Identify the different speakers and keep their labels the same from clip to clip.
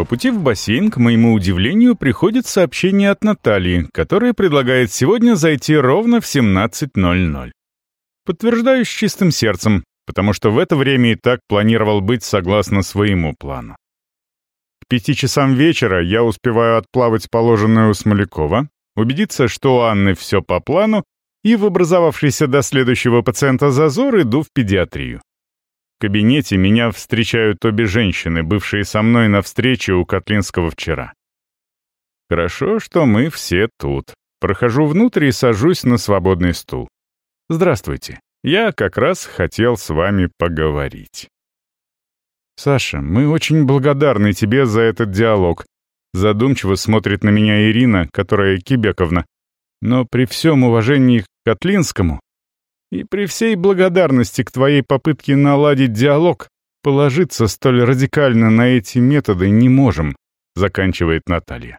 Speaker 1: По пути в бассейн, к моему удивлению, приходит сообщение от Натальи, которая предлагает сегодня зайти ровно в 17.00. Подтверждаю с чистым сердцем, потому что в это время и так планировал быть согласно своему плану. К пяти часам вечера я успеваю отплавать положенную у Смолякова, убедиться, что у Анны все по плану, и в образовавшийся до следующего пациента зазор иду в педиатрию. Кабинете меня встречают обе женщины, бывшие со мной на встрече у Котлинского вчера. Хорошо, что мы все тут. Прохожу внутрь и сажусь на свободный стул. Здравствуйте. Я как раз хотел с вами поговорить. Саша, мы очень благодарны тебе за этот диалог. Задумчиво смотрит на меня Ирина, которая Кибековна. Но при всем уважении к Котлинскому и при всей благодарности к твоей попытке наладить диалог, положиться столь радикально на эти методы не можем, заканчивает Наталья.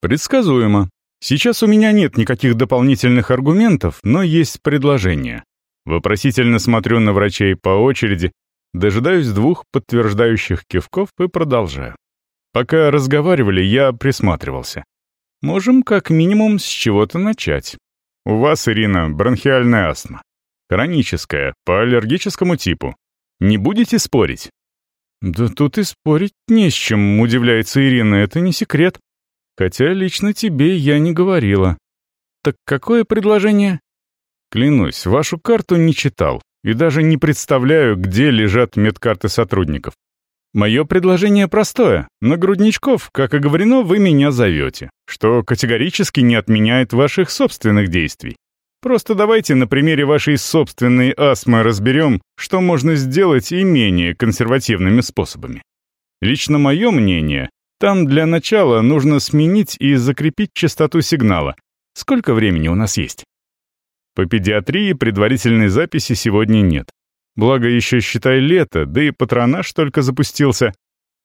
Speaker 1: Предсказуемо. Сейчас у меня нет никаких дополнительных аргументов, но есть предложение. Вопросительно смотрю на врачей по очереди, дожидаюсь двух подтверждающих кивков и продолжаю. Пока разговаривали, я присматривался. Можем как минимум с чего-то начать. У вас, Ирина, бронхиальная астма. Хроническая, по аллергическому типу. Не будете спорить?» «Да тут и спорить не с чем», — удивляется Ирина, — «это не секрет. Хотя лично тебе я не говорила». «Так какое предложение?» «Клянусь, вашу карту не читал и даже не представляю, где лежат медкарты сотрудников. Мое предложение простое. На грудничков, как и говорено, вы меня зовете, что категорически не отменяет ваших собственных действий. Просто давайте на примере вашей собственной астмы разберем, что можно сделать и менее консервативными способами. Лично мое мнение, там для начала нужно сменить и закрепить частоту сигнала. Сколько времени у нас есть? По педиатрии предварительной записи сегодня нет. Благо еще, считай, лето, да и патронаж только запустился.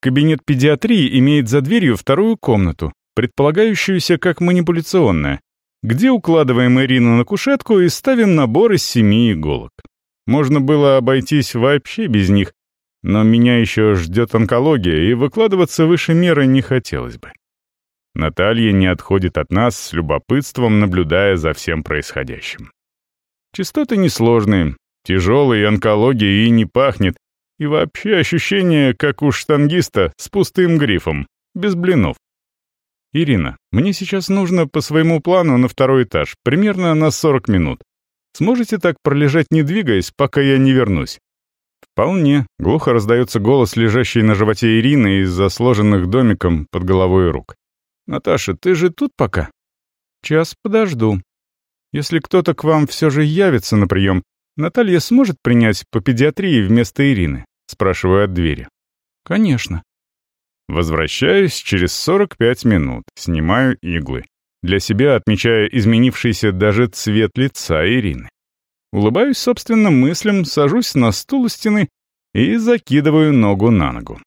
Speaker 1: Кабинет педиатрии имеет за дверью вторую комнату, предполагающуюся как манипуляционная, где укладываем Ирину на кушетку и ставим набор из семи иголок. Можно было обойтись вообще без них, но меня еще ждет онкология, и выкладываться выше меры не хотелось бы. Наталья не отходит от нас с любопытством, наблюдая за всем происходящим. Частоты несложные, Тяжелой онкологией и не пахнет, и вообще ощущение, как у штангиста, с пустым грифом, без блинов. «Ирина, мне сейчас нужно по своему плану на второй этаж, примерно на 40 минут. Сможете так пролежать, не двигаясь, пока я не вернусь?» «Вполне», — глухо раздается голос, лежащий на животе Ирины из-за сложенных домиком под головой рук. «Наташа, ты же тут пока?» «Час подожду. Если кто-то к вам все же явится на прием, «Наталья сможет принять по педиатрии вместо Ирины?» — спрашиваю от двери. «Конечно». Возвращаюсь через 45 минут, снимаю иглы. Для себя отмечая изменившийся даже цвет лица Ирины. Улыбаюсь собственным мыслям, сажусь на стул у стены и закидываю ногу на ногу.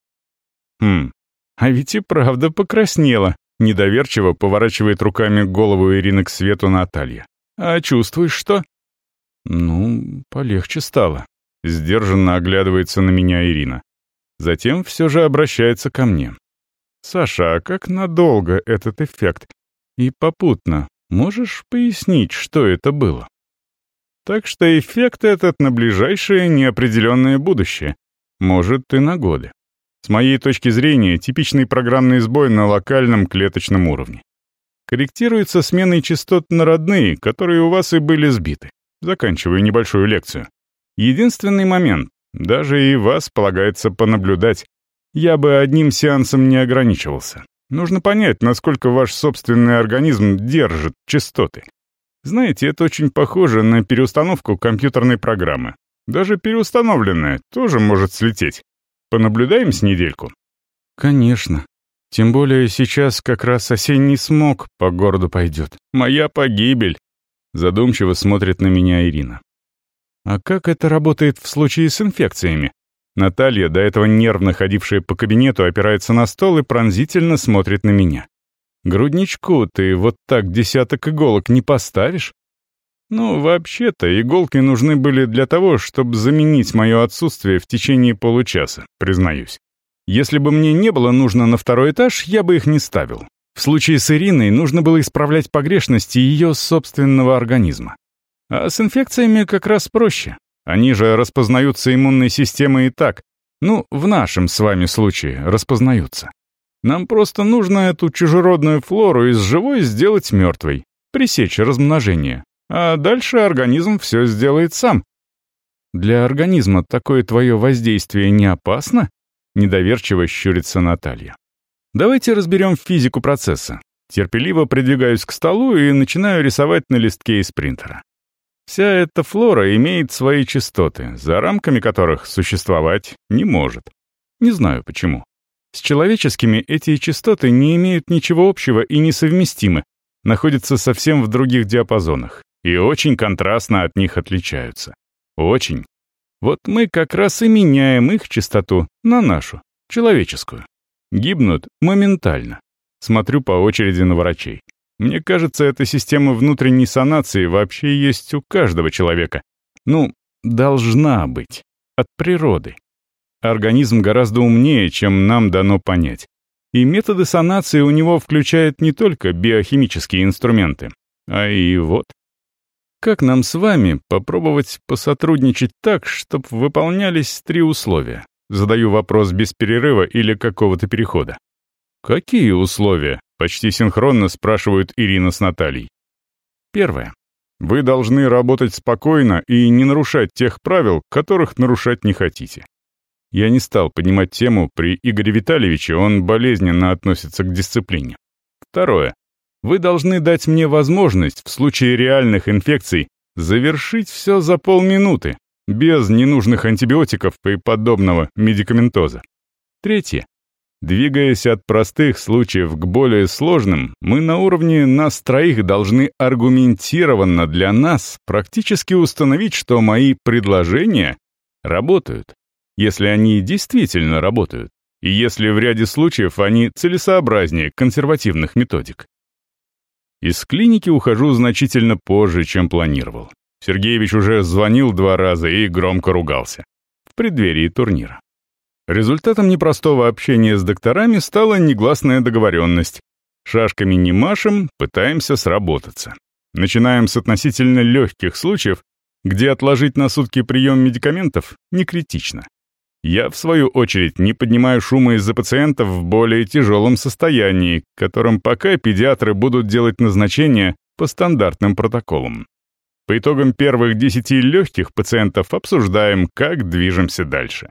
Speaker 1: Хм, а ведь и правда покраснела. Недоверчиво поворачивает руками голову Ирины к свету Наталья. «А чувствуешь что?» «Ну, полегче стало», — сдержанно оглядывается на меня Ирина. Затем все же обращается ко мне. «Саша, а как надолго этот эффект? И попутно, можешь пояснить, что это было?» Так что эффект этот на ближайшее неопределенное будущее. Может, и на годы. С моей точки зрения, типичный программный сбой на локальном клеточном уровне. Корректируется сменой частот на родные, которые у вас и были сбиты. Заканчиваю небольшую лекцию. Единственный момент. Даже и вас полагается понаблюдать. Я бы одним сеансом не ограничивался. Нужно понять, насколько ваш собственный организм держит частоты. Знаете, это очень похоже на переустановку компьютерной программы. Даже переустановленная тоже может слететь. Понаблюдаем с недельку? Конечно. Тем более сейчас как раз осенний смог по городу пойдет. Моя погибель. Задумчиво смотрит на меня Ирина. А как это работает в случае с инфекциями? Наталья, до этого нервно ходившая по кабинету, опирается на стол и пронзительно смотрит на меня. «Грудничку ты вот так десяток иголок не поставишь?» «Ну, вообще-то, иголки нужны были для того, чтобы заменить мое отсутствие в течение получаса, признаюсь. Если бы мне не было нужно на второй этаж, я бы их не ставил. В случае с Ириной нужно было исправлять погрешности ее собственного организма. А с инфекциями как раз проще. Они же распознаются иммунной системой и так. Ну, в нашем с вами случае распознаются. Нам просто нужно эту чужеродную флору из живой сделать мертвой, пресечь размножение. А дальше организм все сделает сам. Для организма такое твое воздействие не опасно? Недоверчиво щурится Наталья. Давайте разберем физику процесса. Терпеливо придвигаюсь к столу и начинаю рисовать на листке из принтера. Вся эта флора имеет свои частоты, за рамками которых существовать не может. Не знаю почему. С человеческими эти частоты не имеют ничего общего и несовместимы, находятся совсем в других диапазонах и очень контрастно от них отличаются. Очень. Вот мы как раз и меняем их частоту на нашу, человеческую. Гибнут моментально. Смотрю по очереди на врачей. Мне кажется, эта система внутренней санации вообще есть у каждого человека. Ну, должна быть. От природы. Организм гораздо умнее, чем нам дано понять. И методы санации у него включают не только биохимические инструменты, а и вот. Как нам с вами попробовать посотрудничать так, чтобы выполнялись три условия? Задаю вопрос без перерыва или какого-то перехода. Какие условия? Почти синхронно спрашивают Ирина с Натальей. Первое. Вы должны работать спокойно и не нарушать тех правил, которых нарушать не хотите. Я не стал поднимать тему, при Игоре Витальевиче он болезненно относится к дисциплине. Второе. Вы должны дать мне возможность в случае реальных инфекций завершить все за полминуты, без ненужных антибиотиков и подобного медикаментоза. Третье. Двигаясь от простых случаев к более сложным, мы на уровне нас троих должны аргументированно для нас практически установить, что мои предложения работают если они действительно работают, и если в ряде случаев они целесообразнее консервативных методик. Из клиники ухожу значительно позже, чем планировал. Сергеевич уже звонил два раза и громко ругался. В преддверии турнира. Результатом непростого общения с докторами стала негласная договоренность. Шашками не машем, пытаемся сработаться. Начинаем с относительно легких случаев, где отложить на сутки прием медикаментов не критично. Я, в свою очередь, не поднимаю шума из-за пациентов в более тяжелом состоянии, которым пока педиатры будут делать назначения по стандартным протоколам. По итогам первых десяти легких пациентов обсуждаем, как движемся дальше.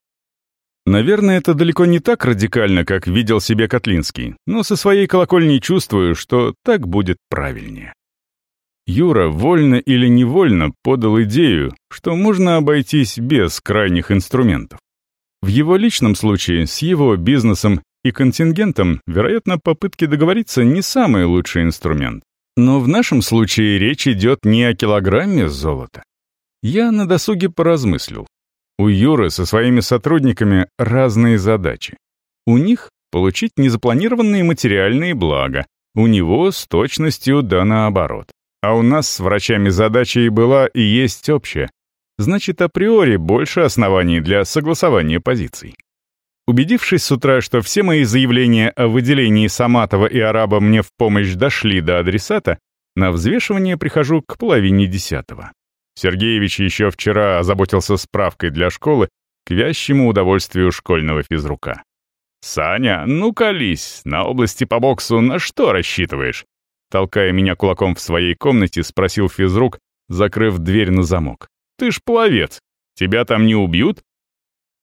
Speaker 1: Наверное, это далеко не так радикально, как видел себе Котлинский, но со своей колокольней чувствую, что так будет правильнее. Юра, вольно или невольно, подал идею, что можно обойтись без крайних инструментов. В его личном случае, с его бизнесом и контингентом, вероятно, попытки договориться не самый лучший инструмент. Но в нашем случае речь идет не о килограмме золота. Я на досуге поразмыслил. У Юры со своими сотрудниками разные задачи. У них получить незапланированные материальные блага, у него с точностью да наоборот. А у нас с врачами задача и была, и есть общая значит априори больше оснований для согласования позиций. Убедившись с утра, что все мои заявления о выделении Саматова и Араба мне в помощь дошли до адресата, на взвешивание прихожу к половине десятого. Сергеевич еще вчера озаботился справкой для школы к вящему удовольствию школьного физрука. «Саня, ну колись, на области по боксу на что рассчитываешь?» Толкая меня кулаком в своей комнате, спросил физрук, закрыв дверь на замок. Ты ж пловец. Тебя там не убьют?»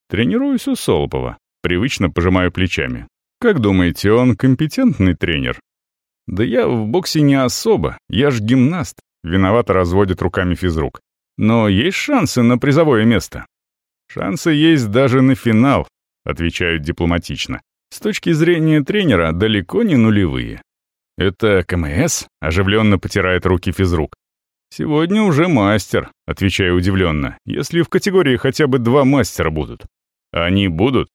Speaker 1: Тренируюсь у Солопова. Привычно пожимаю плечами. «Как думаете, он компетентный тренер?» «Да я в боксе не особо. Я ж гимнаст». Виновато разводит руками физрук. «Но есть шансы на призовое место?» «Шансы есть даже на финал», — отвечают дипломатично. «С точки зрения тренера далеко не нулевые». «Это КМС?» — оживленно потирает руки физрук. «Сегодня уже мастер», — отвечаю удивленно, «если в категории хотя бы два мастера будут». «Они будут?»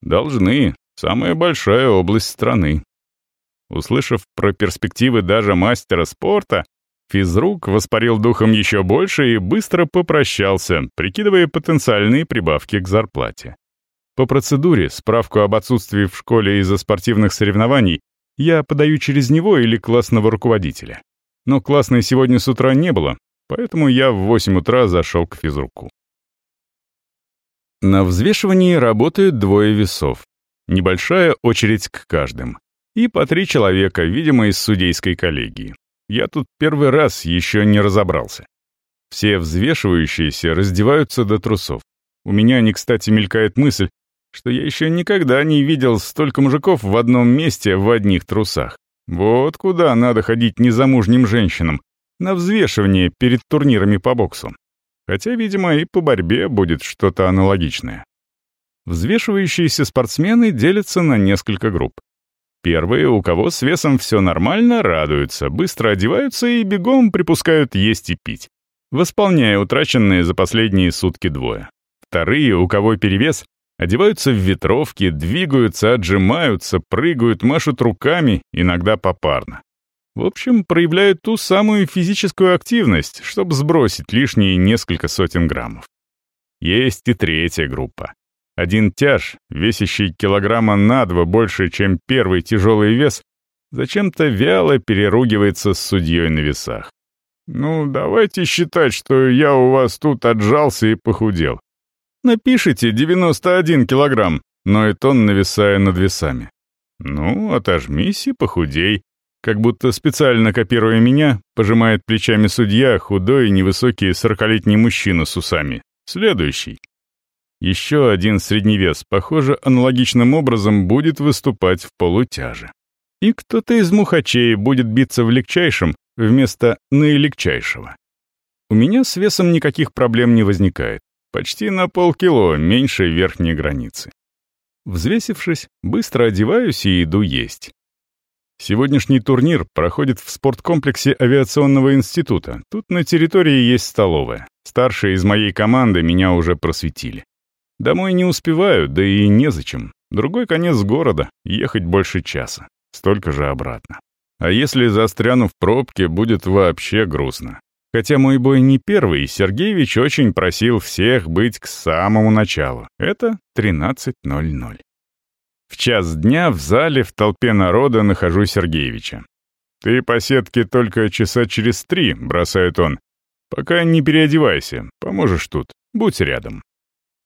Speaker 1: «Должны. Самая большая область страны». Услышав про перспективы даже мастера спорта, физрук воспарил духом еще больше и быстро попрощался, прикидывая потенциальные прибавки к зарплате. По процедуре, справку об отсутствии в школе из-за спортивных соревнований я подаю через него или классного руководителя. Но классной сегодня с утра не было, поэтому я в 8 утра зашел к физруку. На взвешивании работают двое весов. Небольшая очередь к каждым. И по три человека, видимо, из судейской коллегии. Я тут первый раз еще не разобрался. Все взвешивающиеся раздеваются до трусов. У меня не кстати мелькает мысль, что я еще никогда не видел столько мужиков в одном месте в одних трусах. Вот куда надо ходить незамужним женщинам, на взвешивание перед турнирами по боксу. Хотя, видимо, и по борьбе будет что-то аналогичное. Взвешивающиеся спортсмены делятся на несколько групп. Первые, у кого с весом все нормально, радуются, быстро одеваются и бегом припускают есть и пить, восполняя утраченные за последние сутки двое. Вторые, у кого перевес, одеваются в ветровки, двигаются, отжимаются, прыгают, машут руками, иногда попарно. В общем, проявляют ту самую физическую активность, чтобы сбросить лишние несколько сотен граммов. Есть и третья группа. Один тяж, весящий килограмма на два больше, чем первый тяжелый вес, зачем-то вяло переругивается с судьей на весах. «Ну, давайте считать, что я у вас тут отжался и похудел. Напишите 91 килограмм, но и тон нависая над весами. Ну, отожмись и похудей. Как будто специально копируя меня, пожимает плечами судья, худой невысокий сорокалетний мужчина с усами. Следующий. Еще один средневес, похоже, аналогичным образом будет выступать в полутяже. И кто-то из мухачей будет биться в легчайшем вместо наилегчайшего. У меня с весом никаких проблем не возникает. Почти на полкило меньше верхней границы. Взвесившись, быстро одеваюсь и иду есть. Сегодняшний турнир проходит в спорткомплексе авиационного института. Тут на территории есть столовая. Старшие из моей команды меня уже просветили. Домой не успеваю, да и незачем. Другой конец города, ехать больше часа. Столько же обратно. А если застряну в пробке, будет вообще грустно. Хотя мой бой не первый, Сергеевич очень просил всех быть к самому началу. Это 13.00. В час дня в зале в толпе народа нахожу Сергеевича. «Ты по сетке только часа через три», — бросает он. «Пока не переодевайся, поможешь тут, будь рядом».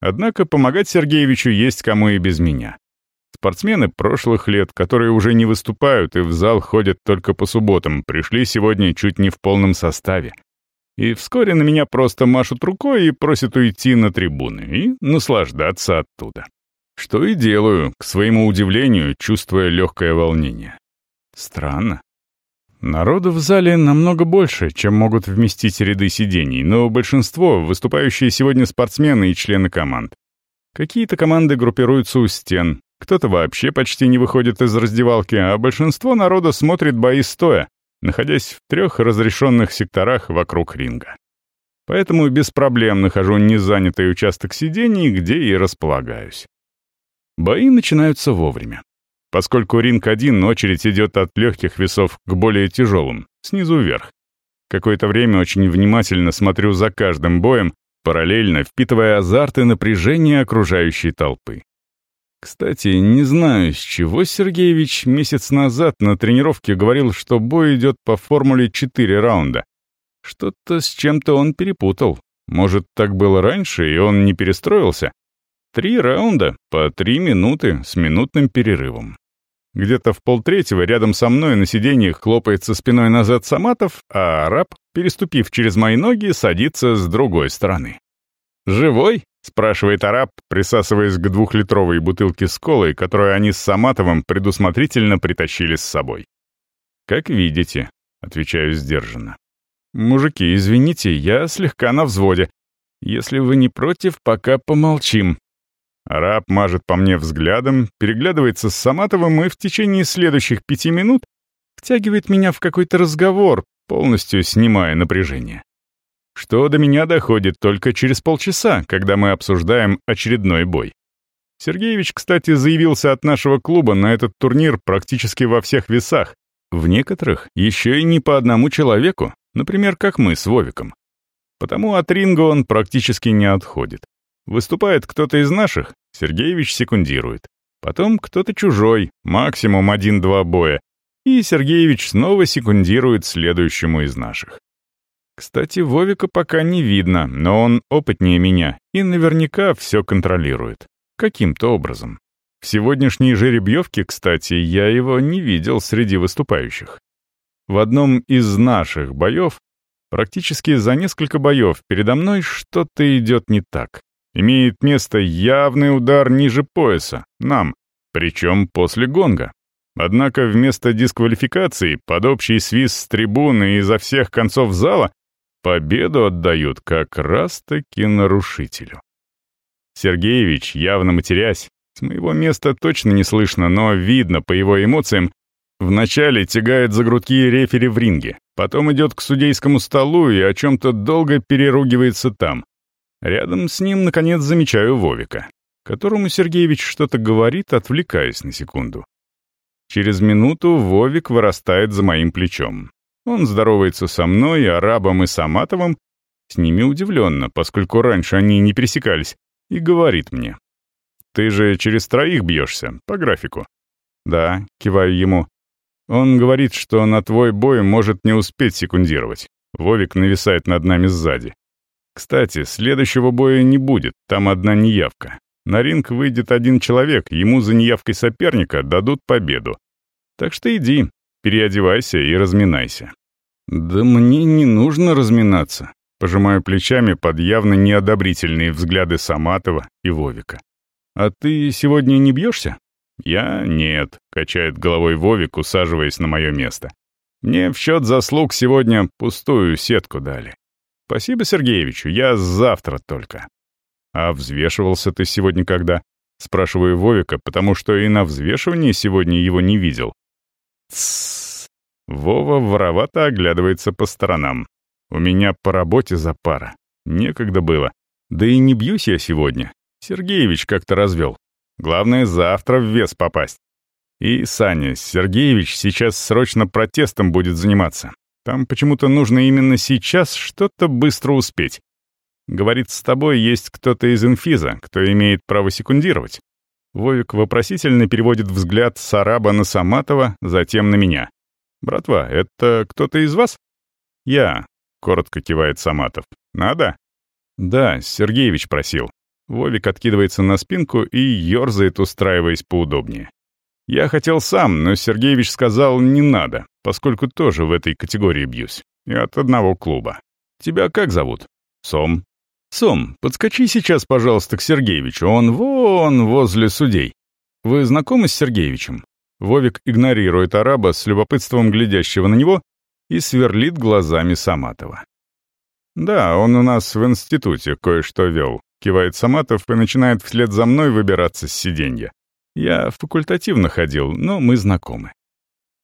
Speaker 1: Однако помогать Сергеевичу есть кому и без меня. Спортсмены прошлых лет, которые уже не выступают и в зал ходят только по субботам, пришли сегодня чуть не в полном составе. И вскоре на меня просто машут рукой и просят уйти на трибуны и наслаждаться оттуда. Что и делаю, к своему удивлению, чувствуя легкое волнение. Странно. Народу в зале намного больше, чем могут вместить ряды сидений, но большинство — выступающие сегодня спортсмены и члены команд. Какие-то команды группируются у стен, кто-то вообще почти не выходит из раздевалки, а большинство народа смотрит бои стоя, находясь в трех разрешенных секторах вокруг ринга. Поэтому без проблем нахожу незанятый участок сидений, где и располагаюсь. Бои начинаются вовремя. Поскольку ринг один, очередь идет от легких весов к более тяжелым, снизу вверх. Какое-то время очень внимательно смотрю за каждым боем, параллельно впитывая азарт и напряжение окружающей толпы. Кстати, не знаю, с чего Сергеевич месяц назад на тренировке говорил, что бой идет по формуле 4 раунда. Что-то с чем-то он перепутал. Может, так было раньше, и он не перестроился? Три раунда по три минуты с минутным перерывом. Где-то в полтретьего рядом со мной на сиденьях хлопается спиной назад Саматов, а араб, переступив через мои ноги, садится с другой стороны. «Живой?» — спрашивает араб, присасываясь к двухлитровой бутылке с колой, которую они с Саматовым предусмотрительно притащили с собой. «Как видите», — отвечаю сдержанно. «Мужики, извините, я слегка на взводе. Если вы не против, пока помолчим». Араб мажет по мне взглядом, переглядывается с Саматовым и в течение следующих пяти минут втягивает меня в какой-то разговор, полностью снимая напряжение что до меня доходит только через полчаса, когда мы обсуждаем очередной бой. Сергеевич, кстати, заявился от нашего клуба на этот турнир практически во всех весах, в некоторых еще и не по одному человеку, например, как мы с Вовиком. Потому от ринга он практически не отходит. Выступает кто-то из наших, Сергеевич секундирует. Потом кто-то чужой, максимум один-два боя, и Сергеевич снова секундирует следующему из наших. Кстати, Вовика пока не видно, но он опытнее меня и наверняка все контролирует. Каким-то образом. В сегодняшней жеребьевке, кстати, я его не видел среди выступающих. В одном из наших боев, практически за несколько боев, передо мной что-то идет не так. Имеет место явный удар ниже пояса, нам, причем после гонга. Однако вместо дисквалификации под общий свист с трибуны и изо всех концов зала победу отдают как раз-таки нарушителю. Сергеевич, явно матерясь, с моего места точно не слышно, но видно по его эмоциям, вначале тягает за грудки рефери в ринге, потом идет к судейскому столу и о чем-то долго переругивается там. Рядом с ним, наконец, замечаю Вовика, которому Сергеевич что-то говорит, отвлекаясь на секунду. Через минуту Вовик вырастает за моим плечом. Он здоровается со мной, Арабом и Саматовым, с ними удивленно, поскольку раньше они не пересекались, и говорит мне. «Ты же через троих бьешься, по графику». «Да», — киваю ему. Он говорит, что на твой бой может не успеть секундировать. Вовик нависает над нами сзади. Кстати, следующего боя не будет, там одна неявка. На ринг выйдет один человек, ему за неявкой соперника дадут победу. Так что иди, переодевайся и разминайся». «Да мне не нужно разминаться», — пожимаю плечами под явно неодобрительные взгляды Саматова и Вовика. «А ты сегодня не бьешься?» «Я нет», — качает головой Вовик, усаживаясь на мое место. «Мне в счет заслуг сегодня пустую сетку дали. Спасибо Сергеевичу, я завтра только». «А взвешивался ты сегодня когда?» Спрашиваю Вовика, потому что и на взвешивании сегодня его не видел. Тссс. Вова воровато оглядывается по сторонам. У меня по работе за пара. Некогда было. Да и не бьюсь я сегодня. Сергеевич как-то развел. Главное, завтра в вес попасть. И Саня, Сергеевич сейчас срочно протестом будет заниматься. Там почему-то нужно именно сейчас что-то быстро успеть. Говорит, с тобой есть кто-то из инфиза, кто имеет право секундировать. Вовик вопросительно переводит взгляд с араба на Саматова, затем на меня. «Братва, это кто-то из вас?» «Я», — коротко кивает Саматов. «Надо?» «Да, Сергеевич просил». Вовик откидывается на спинку и ерзает, устраиваясь поудобнее. «Я хотел сам, но Сергеевич сказал, не надо, поскольку тоже в этой категории бьюсь. И от одного клуба. Тебя как зовут?» «Сом». «Сом, подскочи сейчас, пожалуйста, к Сергеевичу, он вон возле судей. Вы знакомы с Сергеевичем?» Вовик игнорирует араба с любопытством глядящего на него и сверлит глазами Саматова. «Да, он у нас в институте кое-что вел», — кивает Саматов и начинает вслед за мной выбираться с сиденья. «Я факультативно ходил, но мы знакомы».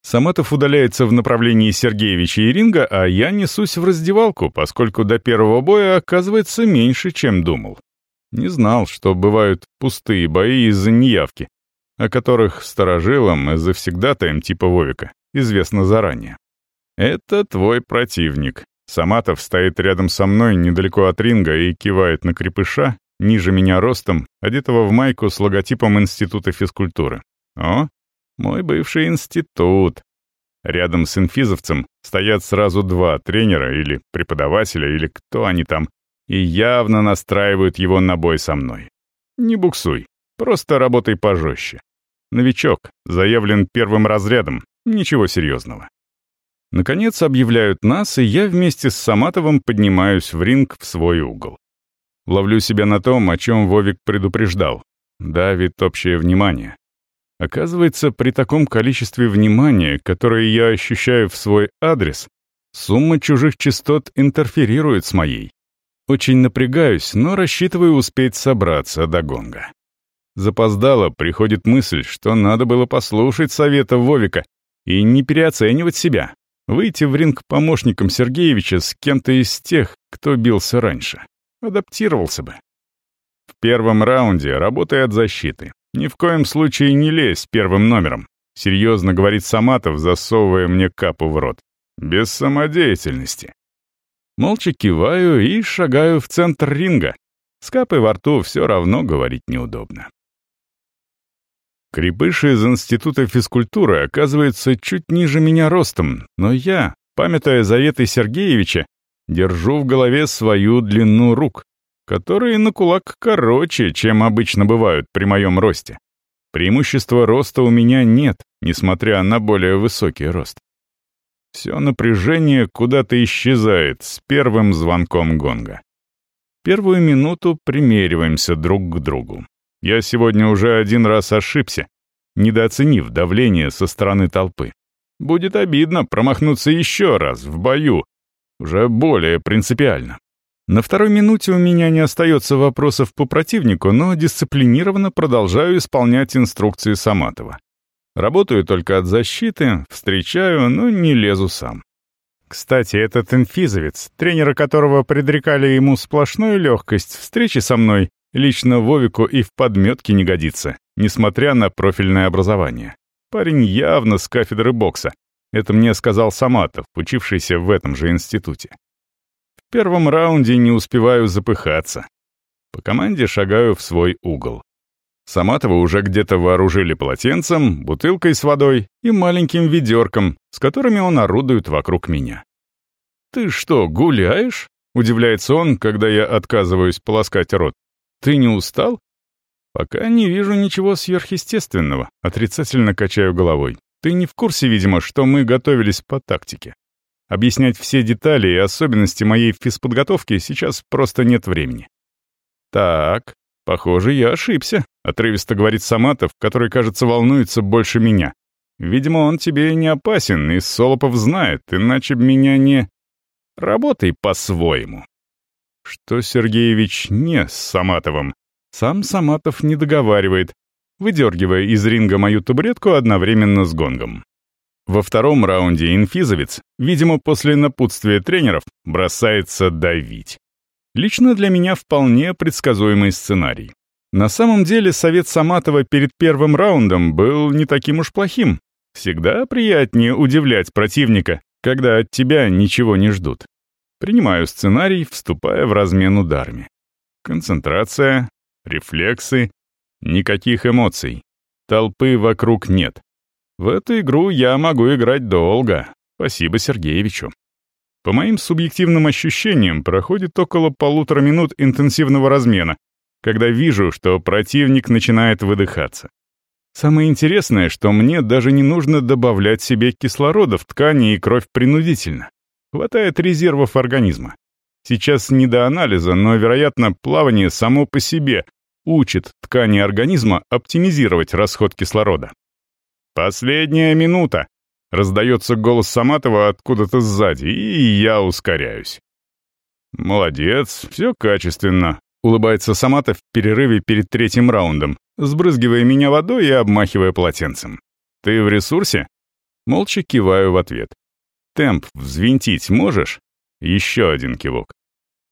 Speaker 1: Саматов удаляется в направлении Сергеевича и ринга, а я несусь в раздевалку, поскольку до первого боя оказывается меньше, чем думал. Не знал, что бывают пустые бои из-за неявки, о которых старожилам и завсегдатаем типа Вовика известно заранее. «Это твой противник». Саматов стоит рядом со мной недалеко от ринга и кивает на крепыша, ниже меня ростом, одетого в майку с логотипом Института физкультуры. «О, мой бывший институт. Рядом с инфизовцем стоят сразу два тренера или преподавателя, или кто они там, и явно настраивают его на бой со мной. Не буксуй, просто работай пожестче. Новичок, заявлен первым разрядом, ничего серьезного. Наконец объявляют нас, и я вместе с Саматовым поднимаюсь в ринг в свой угол. Ловлю себя на том, о чем Вовик предупреждал. Давит общее внимание. Оказывается, при таком количестве внимания, которое я ощущаю в свой адрес, сумма чужих частот интерферирует с моей. Очень напрягаюсь, но рассчитываю успеть собраться до гонга. Запоздало приходит мысль, что надо было послушать совета Вовика и не переоценивать себя, выйти в ринг помощником Сергеевича с кем-то из тех, кто бился раньше. Адаптировался бы. В первом раунде работай от защиты. «Ни в коем случае не лезь первым номером», — серьезно говорит Саматов, засовывая мне капу в рот. «Без самодеятельности». Молча киваю и шагаю в центр ринга. С капой во рту все равно говорить неудобно. Крепыш из Института физкультуры оказывается чуть ниже меня ростом, но я, памятая заветы Сергеевича, держу в голове свою длину рук, которые на кулак короче, чем обычно бывают при моем росте. Преимущества роста у меня нет, несмотря на более высокий рост. Все напряжение куда-то исчезает с первым звонком гонга. Первую минуту примериваемся друг к другу. Я сегодня уже один раз ошибся, недооценив давление со стороны толпы. Будет обидно промахнуться еще раз в бою, уже более принципиально. На второй минуте у меня не остается вопросов по противнику, но дисциплинированно продолжаю исполнять инструкции Саматова. Работаю только от защиты, встречаю, но не лезу сам. Кстати, этот инфизовец, тренера которого предрекали ему сплошную легкость встречи со мной, лично Вовику и в подметке не годится, несмотря на профильное образование. Парень явно с кафедры бокса. Это мне сказал Саматов, учившийся в этом же институте. В первом раунде не успеваю запыхаться. По команде шагаю в свой угол. Саматова уже где-то вооружили полотенцем, бутылкой с водой и маленьким ведерком, с которыми он орудует вокруг меня. «Ты что, гуляешь?» — удивляется он, когда я отказываюсь полоскать рот. «Ты не устал?» «Пока не вижу ничего сверхъестественного», — отрицательно качаю головой. «Ты не в курсе, видимо, что мы готовились по тактике. Объяснять все детали и особенности моей физподготовки сейчас просто нет времени». «Так, похоже, я ошибся», — отрывисто говорит Саматов, который, кажется, волнуется больше меня. «Видимо, он тебе не опасен, и Солопов знает, иначе б меня не...» «Работай по-своему». Что Сергеевич не с Саматовым. Сам Саматов не договаривает, выдергивая из ринга мою табуретку одновременно с гонгом. Во втором раунде инфизовец, видимо, после напутствия тренеров, бросается давить. Лично для меня вполне предсказуемый сценарий. На самом деле совет Саматова перед первым раундом был не таким уж плохим. Всегда приятнее удивлять противника, когда от тебя ничего не ждут. Принимаю сценарий, вступая в размен ударами. Концентрация, рефлексы, никаких эмоций. Толпы вокруг нет. В эту игру я могу играть долго. Спасибо Сергеевичу. По моим субъективным ощущениям, проходит около полутора минут интенсивного размена, когда вижу, что противник начинает выдыхаться. Самое интересное, что мне даже не нужно добавлять себе кислорода в ткани и кровь принудительно. Хватает резервов организма. Сейчас не до анализа, но, вероятно, плавание само по себе учит ткани организма оптимизировать расход кислорода. «Последняя минута!» — раздается голос Саматова откуда-то сзади, и я ускоряюсь. «Молодец, все качественно», — улыбается Саматов в перерыве перед третьим раундом, сбрызгивая меня водой и обмахивая полотенцем. «Ты в ресурсе?» Молча киваю в ответ. «Темп взвинтить можешь?» Еще один кивок.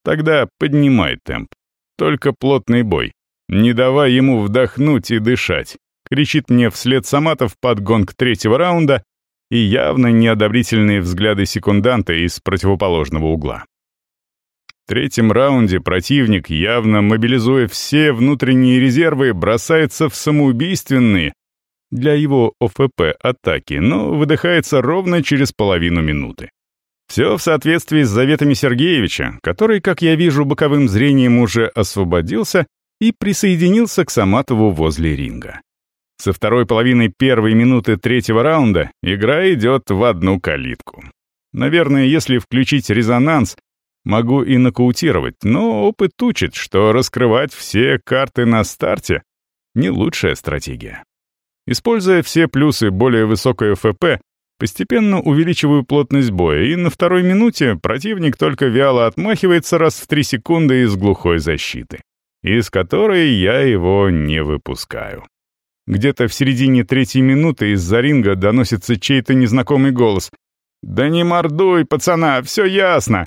Speaker 1: «Тогда поднимай темп. Только плотный бой. Не давай ему вдохнуть и дышать кричит мне вслед Саматов под гонг третьего раунда и явно неодобрительные взгляды секунданта из противоположного угла. В третьем раунде противник, явно мобилизуя все внутренние резервы, бросается в самоубийственные для его ОФП атаки, но выдыхается ровно через половину минуты. Все в соответствии с заветами Сергеевича, который, как я вижу, боковым зрением уже освободился и присоединился к Саматову возле ринга. Со второй половины первой минуты третьего раунда игра идет в одну калитку. Наверное, если включить резонанс, могу и нокаутировать, но опыт учит, что раскрывать все карты на старте — не лучшая стратегия. Используя все плюсы более высокой ФП, постепенно увеличиваю плотность боя, и на второй минуте противник только вяло отмахивается раз в три секунды из глухой защиты, из которой я его не выпускаю. Где-то в середине третьей минуты из-за ринга доносится чей-то незнакомый голос. «Да не мордуй, пацана, все ясно!»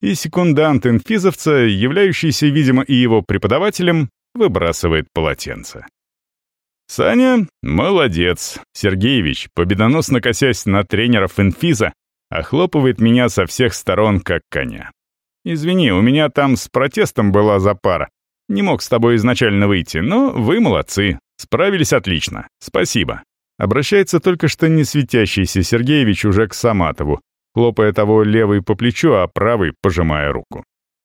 Speaker 1: И секундант инфизовца, являющийся, видимо, и его преподавателем, выбрасывает полотенце. Саня — молодец. Сергеевич, победоносно косясь на тренеров инфиза, охлопывает меня со всех сторон, как коня. Извини, у меня там с протестом была запара. Не мог с тобой изначально выйти, но вы молодцы. Справились отлично. Спасибо. Обращается только что не светящийся Сергеевич уже к Саматову, хлопая того левой по плечу, а правой пожимая руку.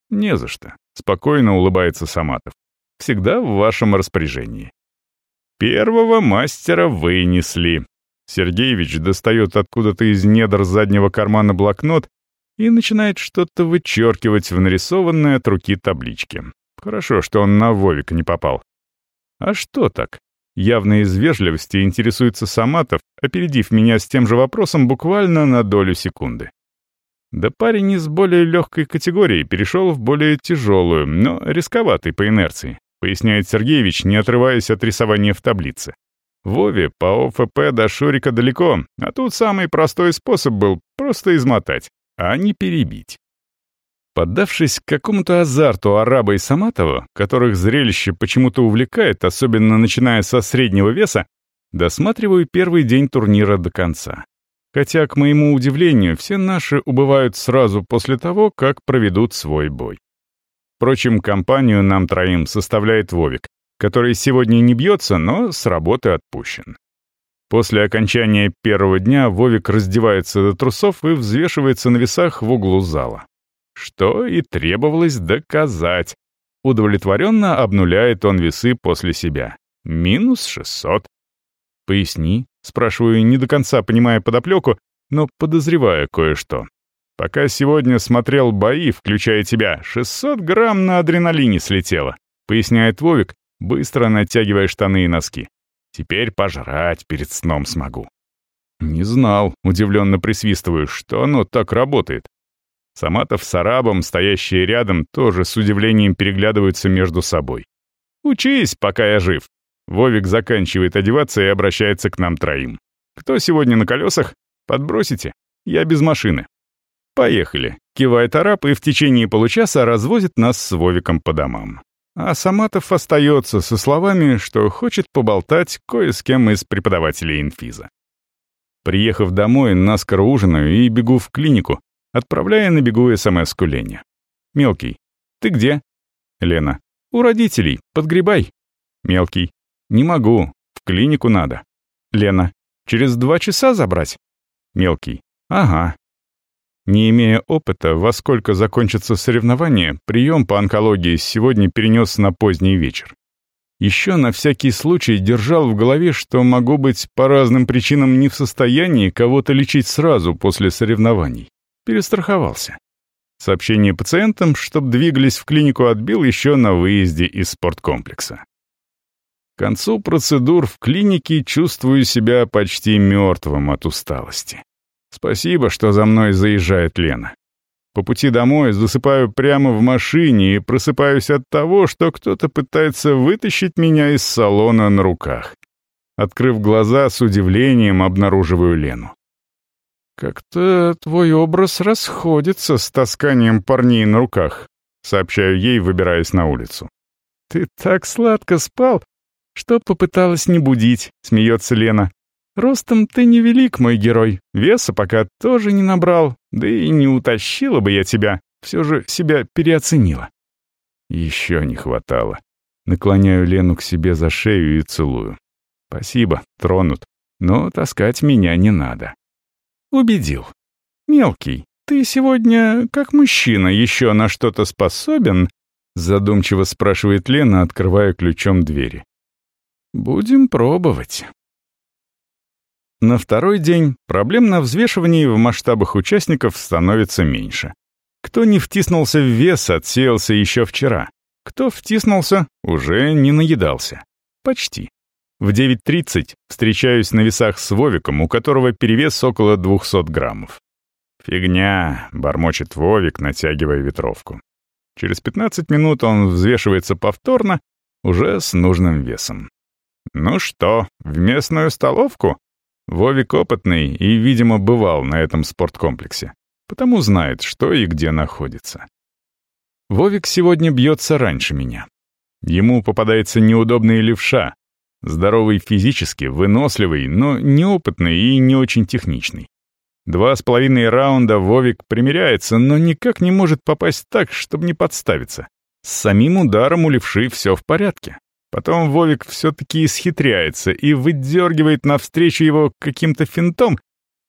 Speaker 1: «Не за что», — спокойно улыбается Саматов. «Всегда в вашем распоряжении». Первого мастера вынесли. Сергеевич достает откуда-то из недр заднего кармана блокнот и начинает что-то вычеркивать в нарисованные от руки таблички. Хорошо, что он на Вовика не попал. А что так? Явно из вежливости интересуется Саматов, опередив меня с тем же вопросом буквально на долю секунды. Да парень из более легкой категории перешел в более тяжелую, но рисковатый по инерции, поясняет Сергеевич, не отрываясь от рисования в таблице. Вове по ОФП до Шурика далеко, а тут самый простой способ был просто измотать, а не перебить. Поддавшись какому-то азарту араба и Саматова, которых зрелище почему-то увлекает, особенно начиная со среднего веса, досматриваю первый день турнира до конца. Хотя, к моему удивлению, все наши убывают сразу после того, как проведут свой бой. Впрочем, компанию нам троим составляет Вовик, который сегодня не бьется, но с работы отпущен. После окончания первого дня Вовик раздевается до трусов и взвешивается на весах в углу зала. Что и требовалось доказать. Удовлетворенно обнуляет он весы после себя. Минус 600. «Поясни», — спрашиваю, не до конца понимая подоплеку, но подозревая кое-что. «Пока сегодня смотрел бои, включая тебя, 600 грамм на адреналине слетело», — поясняет Вовик, быстро натягивая штаны и носки. «Теперь пожрать перед сном смогу». «Не знал», — удивленно присвистываю, что оно так работает. Саматов с арабом, стоящие рядом, тоже с удивлением переглядываются между собой. «Учись, пока я жив!» Вовик заканчивает одеваться и обращается к нам троим. «Кто сегодня на колесах? Подбросите? Я без машины». «Поехали», — кивает араб и в течение получаса развозит нас с Вовиком по домам. А Саматов остается со словами, что хочет поболтать кое с кем из преподавателей инфиза. Приехав домой, наскоро ужинаю и бегу в клинику, отправляя на бегу СМС-ку Лене. «Мелкий, ты где?» Лена. «У родителей, подгребай». Мелкий. «Не могу, в клинику надо». Лена. «Через два часа забрать?» Мелкий. «Ага». Не имея опыта, во сколько закончится соревнование, прием по онкологии сегодня перенес на поздний вечер. Еще на всякий случай держал в голове, что могу быть по разным причинам не в состоянии кого-то лечить сразу после соревнований. Перестраховался. Сообщение пациентам, чтобы двигались в клинику, отбил еще на выезде из спорткомплекса. К концу процедур в клинике чувствую себя почти мертвым от усталости. Спасибо, что за мной заезжает Лена. По пути домой засыпаю прямо в машине и просыпаюсь от того, что кто-то пытается вытащить меня из салона на руках. Открыв глаза, с удивлением обнаруживаю Лену. «Как-то твой образ расходится с тасканием парней на руках», — сообщаю ей, выбираясь на улицу. «Ты так сладко спал, что попыталась не будить», — смеется Лена. «Ростом ты невелик, мой герой, веса пока тоже не набрал, да и не утащила бы я тебя, все же себя переоценила». Еще не хватало. Наклоняю Лену к себе за шею и целую. «Спасибо, тронут, но таскать меня не надо». Убедил. «Мелкий, ты сегодня, как мужчина, еще на что-то способен?» Задумчиво спрашивает Лена, открывая ключом двери. «Будем пробовать». На второй день проблем на взвешивании в масштабах участников становится меньше. Кто не втиснулся в вес, отсеялся еще вчера. Кто втиснулся, уже не наедался. Почти. В 9.30 встречаюсь на весах с Вовиком, у которого перевес около 200 граммов. «Фигня», — бормочет Вовик, натягивая ветровку. Через 15 минут он взвешивается повторно, уже с нужным весом. «Ну что, в местную столовку?» Вовик опытный и, видимо, бывал на этом спорткомплексе, потому знает, что и где находится. Вовик сегодня бьется раньше меня. Ему попадается неудобный левша, Здоровый физически, выносливый, но неопытный и не очень техничный. Два с половиной раунда Вовик примеряется, но никак не может попасть так, чтобы не подставиться. С самим ударом у левши все в порядке. Потом Вовик все-таки исхитряется и выдергивает навстречу его каким-то финтом.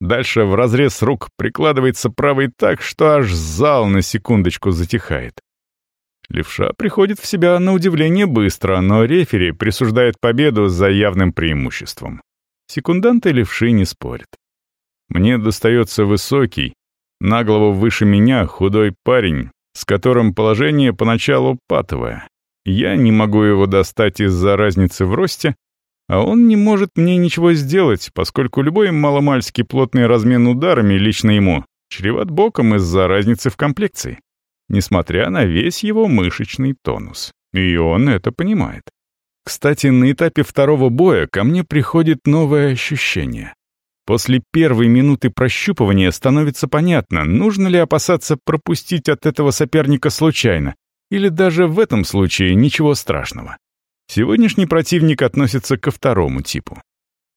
Speaker 1: Дальше в разрез рук прикладывается правой так, что аж зал на секундочку затихает. Левша приходит в себя на удивление быстро, но рефери присуждает победу за явным преимуществом. Секунданты левши не спорят. Мне достается высокий, на голову выше меня худой парень, с которым положение поначалу патовое. Я не могу его достать из-за разницы в росте, а он не может мне ничего сделать, поскольку любой маломальский плотный размен ударами лично ему чреват боком из-за разницы в комплекции несмотря на весь его мышечный тонус. И он это понимает. Кстати, на этапе второго боя ко мне приходит новое ощущение. После первой минуты прощупывания становится понятно, нужно ли опасаться пропустить от этого соперника случайно, или даже в этом случае ничего страшного. Сегодняшний противник относится ко второму типу.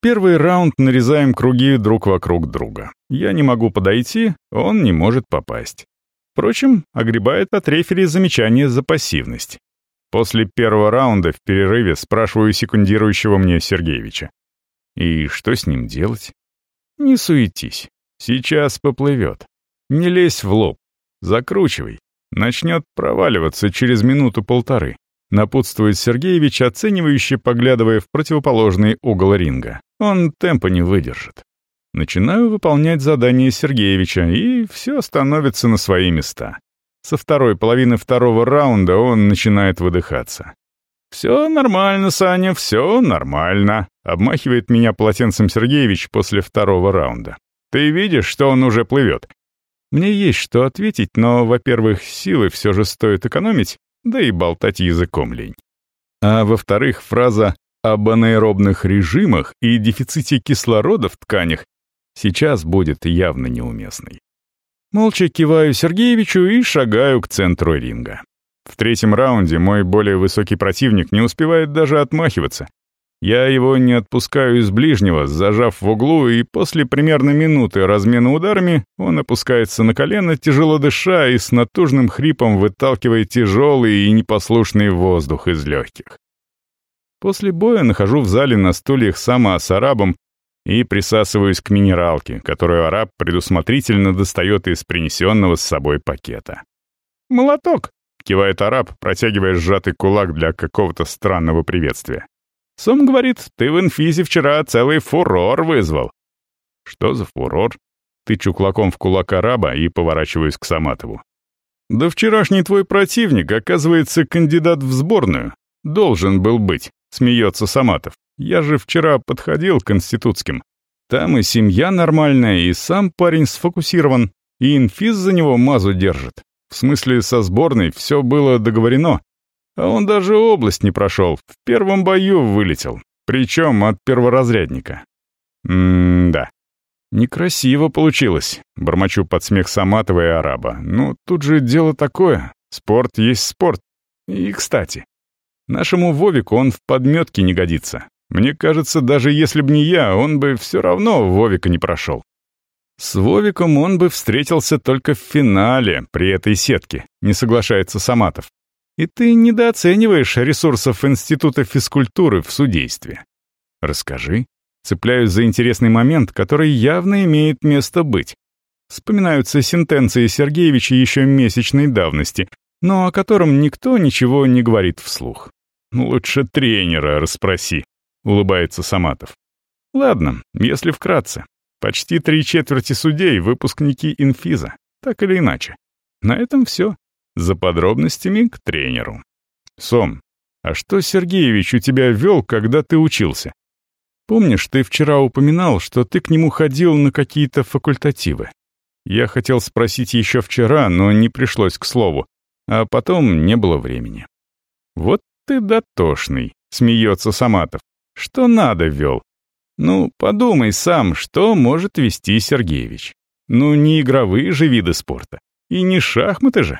Speaker 1: Первый раунд нарезаем круги друг вокруг друга. Я не могу подойти, он не может попасть. Впрочем, огребает от рефери замечание за пассивность. После первого раунда в перерыве спрашиваю секундирующего мне Сергеевича. И что с ним делать? Не суетись. Сейчас поплывет. Не лезь в лоб. Закручивай. Начнет проваливаться через минуту-полторы. Напутствует Сергеевич, оценивающе поглядывая в противоположный угол ринга. Он темпа не выдержит. Начинаю выполнять задание Сергеевича, и все становится на свои места. Со второй половины второго раунда он начинает выдыхаться. «Все нормально, Саня, все нормально», — обмахивает меня полотенцем Сергеевич после второго раунда. «Ты видишь, что он уже плывет?» Мне есть что ответить, но, во-первых, силы все же стоит экономить, да и болтать языком лень. А во-вторых, фраза об анаэробных режимах и дефиците кислорода в тканях сейчас будет явно неуместной. Молча киваю Сергеевичу и шагаю к центру ринга. В третьем раунде мой более высокий противник не успевает даже отмахиваться. Я его не отпускаю из ближнего, зажав в углу, и после примерно минуты размена ударами он опускается на колено, тяжело дыша и с натужным хрипом выталкивает тяжелый и непослушный воздух из легких. После боя нахожу в зале на стульях сама с арабом и присасываюсь к минералке, которую араб предусмотрительно достает из принесенного с собой пакета. «Молоток!» — кивает араб, протягивая сжатый кулак для какого-то странного приветствия. «Сом говорит, ты в инфизе вчера целый фурор вызвал». «Что за фурор?» Тычу кулаком в кулак араба и поворачиваюсь к Саматову. «Да вчерашний твой противник, оказывается, кандидат в сборную. Должен был быть», — смеется Саматов. Я же вчера подходил к институтским. Там и семья нормальная, и сам парень сфокусирован, и инфиз за него мазу держит. В смысле, со сборной все было договорено. А он даже область не прошел, в первом бою вылетел. Причем от перворазрядника. М-да. Некрасиво получилось, бормочу под смех Саматова и Араба. Ну, тут же дело такое. Спорт есть спорт. И, кстати, нашему Вовику он в подметке не годится. Мне кажется, даже если бы не я, он бы все равно Вовика не прошел. С Вовиком он бы встретился только в финале при этой сетке, не соглашается Саматов. И ты недооцениваешь ресурсов Института физкультуры в судействе. Расскажи. Цепляюсь за интересный момент, который явно имеет место быть. Вспоминаются сентенции Сергеевича еще месячной давности, но о котором никто ничего не говорит вслух. Лучше тренера расспроси. — улыбается Саматов. «Ладно, если вкратце. Почти три четверти судей — выпускники инфиза, так или иначе. На этом все. За подробностями к тренеру. Сом, а что Сергеевич у тебя вел, когда ты учился? Помнишь, ты вчера упоминал, что ты к нему ходил на какие-то факультативы? Я хотел спросить еще вчера, но не пришлось к слову, а потом не было времени. Вот ты дотошный, смеется Саматов. Что надо вел? Ну, подумай сам, что может вести Сергеевич. Ну, не игровые же виды спорта. И не шахматы же.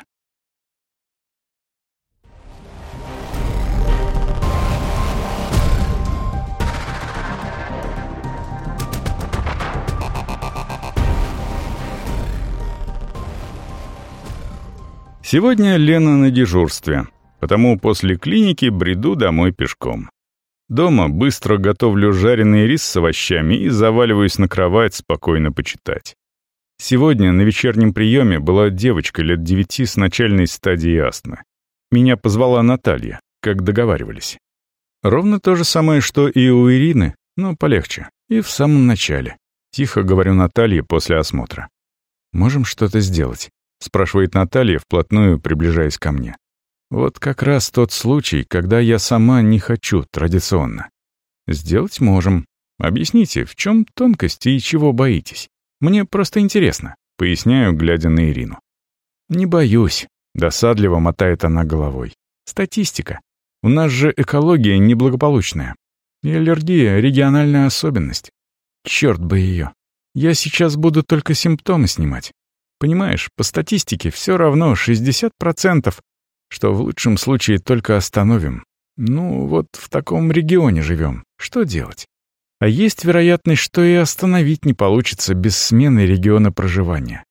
Speaker 1: Сегодня Лена на дежурстве. потому после клиники бреду домой пешком. Дома быстро готовлю жареный рис с овощами и заваливаюсь на кровать спокойно почитать. Сегодня на вечернем приеме была девочка лет девяти с начальной стадией астмы. Меня позвала Наталья, как договаривались. Ровно то же самое, что и у Ирины, но полегче. И в самом начале. Тихо говорю Наталье после осмотра. «Можем что-то сделать?» — спрашивает Наталья, вплотную приближаясь ко мне. Вот как раз тот случай, когда я сама не хочу традиционно. Сделать можем. Объясните, в чем тонкости и чего боитесь? Мне просто интересно, поясняю, глядя на Ирину. Не боюсь, досадливо мотает она головой. Статистика. У нас же экология неблагополучная. И аллергия — региональная особенность. Черт бы ее. Я сейчас буду только симптомы снимать. Понимаешь, по статистике все равно 60% что в лучшем случае только остановим. Ну, вот в таком регионе живем. Что делать? А есть вероятность, что и остановить не получится без смены региона проживания.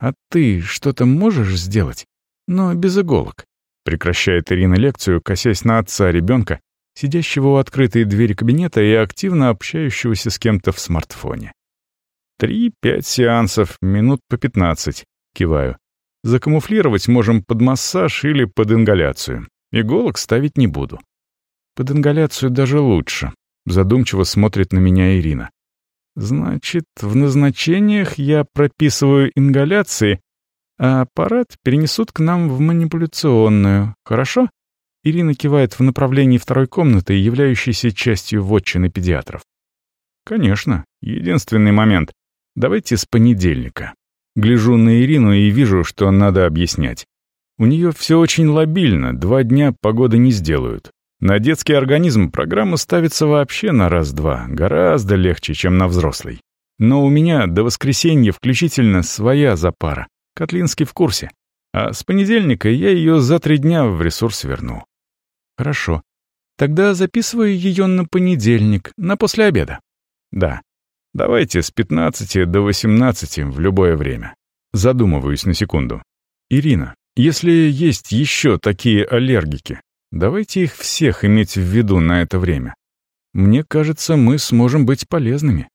Speaker 1: А ты что-то можешь сделать? Но без иголок. Прекращает Ирина лекцию, косясь на отца ребенка, сидящего у открытой двери кабинета и активно общающегося с кем-то в смартфоне. Три-пять сеансов, минут по пятнадцать. Киваю. Закамуфлировать можем под массаж или под ингаляцию. Иголок ставить не буду. Под ингаляцию даже лучше. Задумчиво смотрит на меня Ирина. Значит, в назначениях я прописываю ингаляции, а аппарат перенесут к нам в манипуляционную. Хорошо? Ирина кивает в направлении второй комнаты, являющейся частью вотчины педиатров. Конечно. Единственный момент. Давайте с понедельника. Гляжу на Ирину и вижу, что надо объяснять. У нее все очень лобильно, два дня погоды не сделают. На детский организм программа ставится вообще на раз-два, гораздо легче, чем на взрослый. Но у меня до воскресенья включительно своя запара. Котлинский в курсе. А с понедельника я ее за три дня в ресурс верну. Хорошо. Тогда записываю ее на понедельник, на после обеда. Да. Давайте с 15 до 18 в любое время. Задумываюсь на секунду. Ирина, если есть еще такие аллергики, давайте их всех иметь в виду на это время. Мне кажется, мы сможем быть полезными.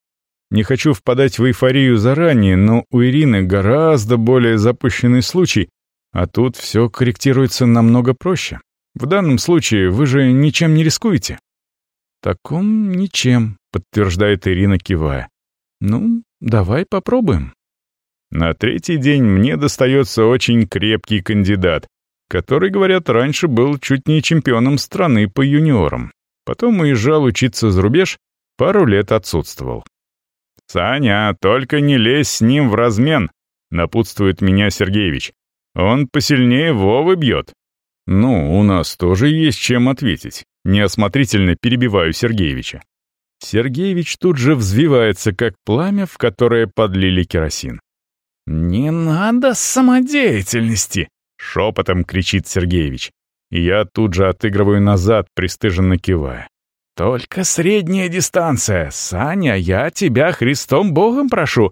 Speaker 1: Не хочу впадать в эйфорию заранее, но у Ирины гораздо более запущенный случай, а тут все корректируется намного проще. В данном случае вы же ничем не рискуете. «Таком ничем», — подтверждает Ирина, кивая. «Ну, давай попробуем». На третий день мне достается очень крепкий кандидат, который, говорят, раньше был чуть не чемпионом страны по юниорам. Потом уезжал учиться за рубеж, пару лет отсутствовал. «Саня, только не лезь с ним в размен», — напутствует меня Сергеевич. «Он посильнее Вовы бьет». «Ну, у нас тоже есть чем ответить». Неосмотрительно перебиваю Сергеевича. Сергеевич тут же взвивается, как пламя, в которое подлили керосин. «Не надо самодеятельности!» — шепотом кричит Сергеевич. Я тут же отыгрываю назад, пристыженно кивая. «Только средняя дистанция. Саня, я тебя Христом Богом прошу!»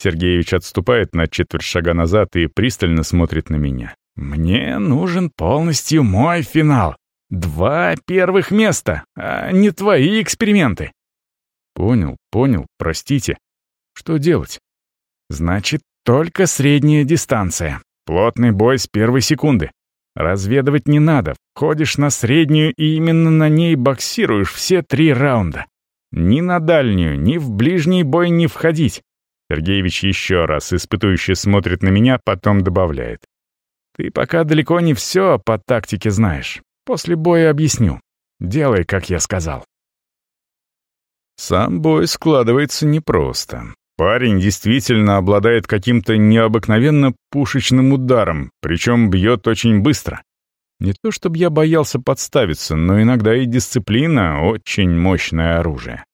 Speaker 1: Сергеевич отступает на четверть шага назад и пристально смотрит на меня. «Мне нужен полностью мой финал. Два первых места, а не твои эксперименты. Понял, понял, простите. Что делать? Значит, только средняя дистанция. Плотный бой с первой секунды. Разведывать не надо. Входишь на среднюю и именно на ней боксируешь все три раунда. Ни на дальнюю, ни в ближний бой не входить. Сергеевич еще раз испытующе смотрит на меня, потом добавляет. Ты пока далеко не все по тактике знаешь. После боя объясню. Делай, как я сказал. Сам бой складывается непросто. Парень действительно обладает каким-то необыкновенно пушечным ударом, причем бьет очень быстро. Не то чтобы я боялся подставиться, но иногда и дисциплина — очень мощное оружие.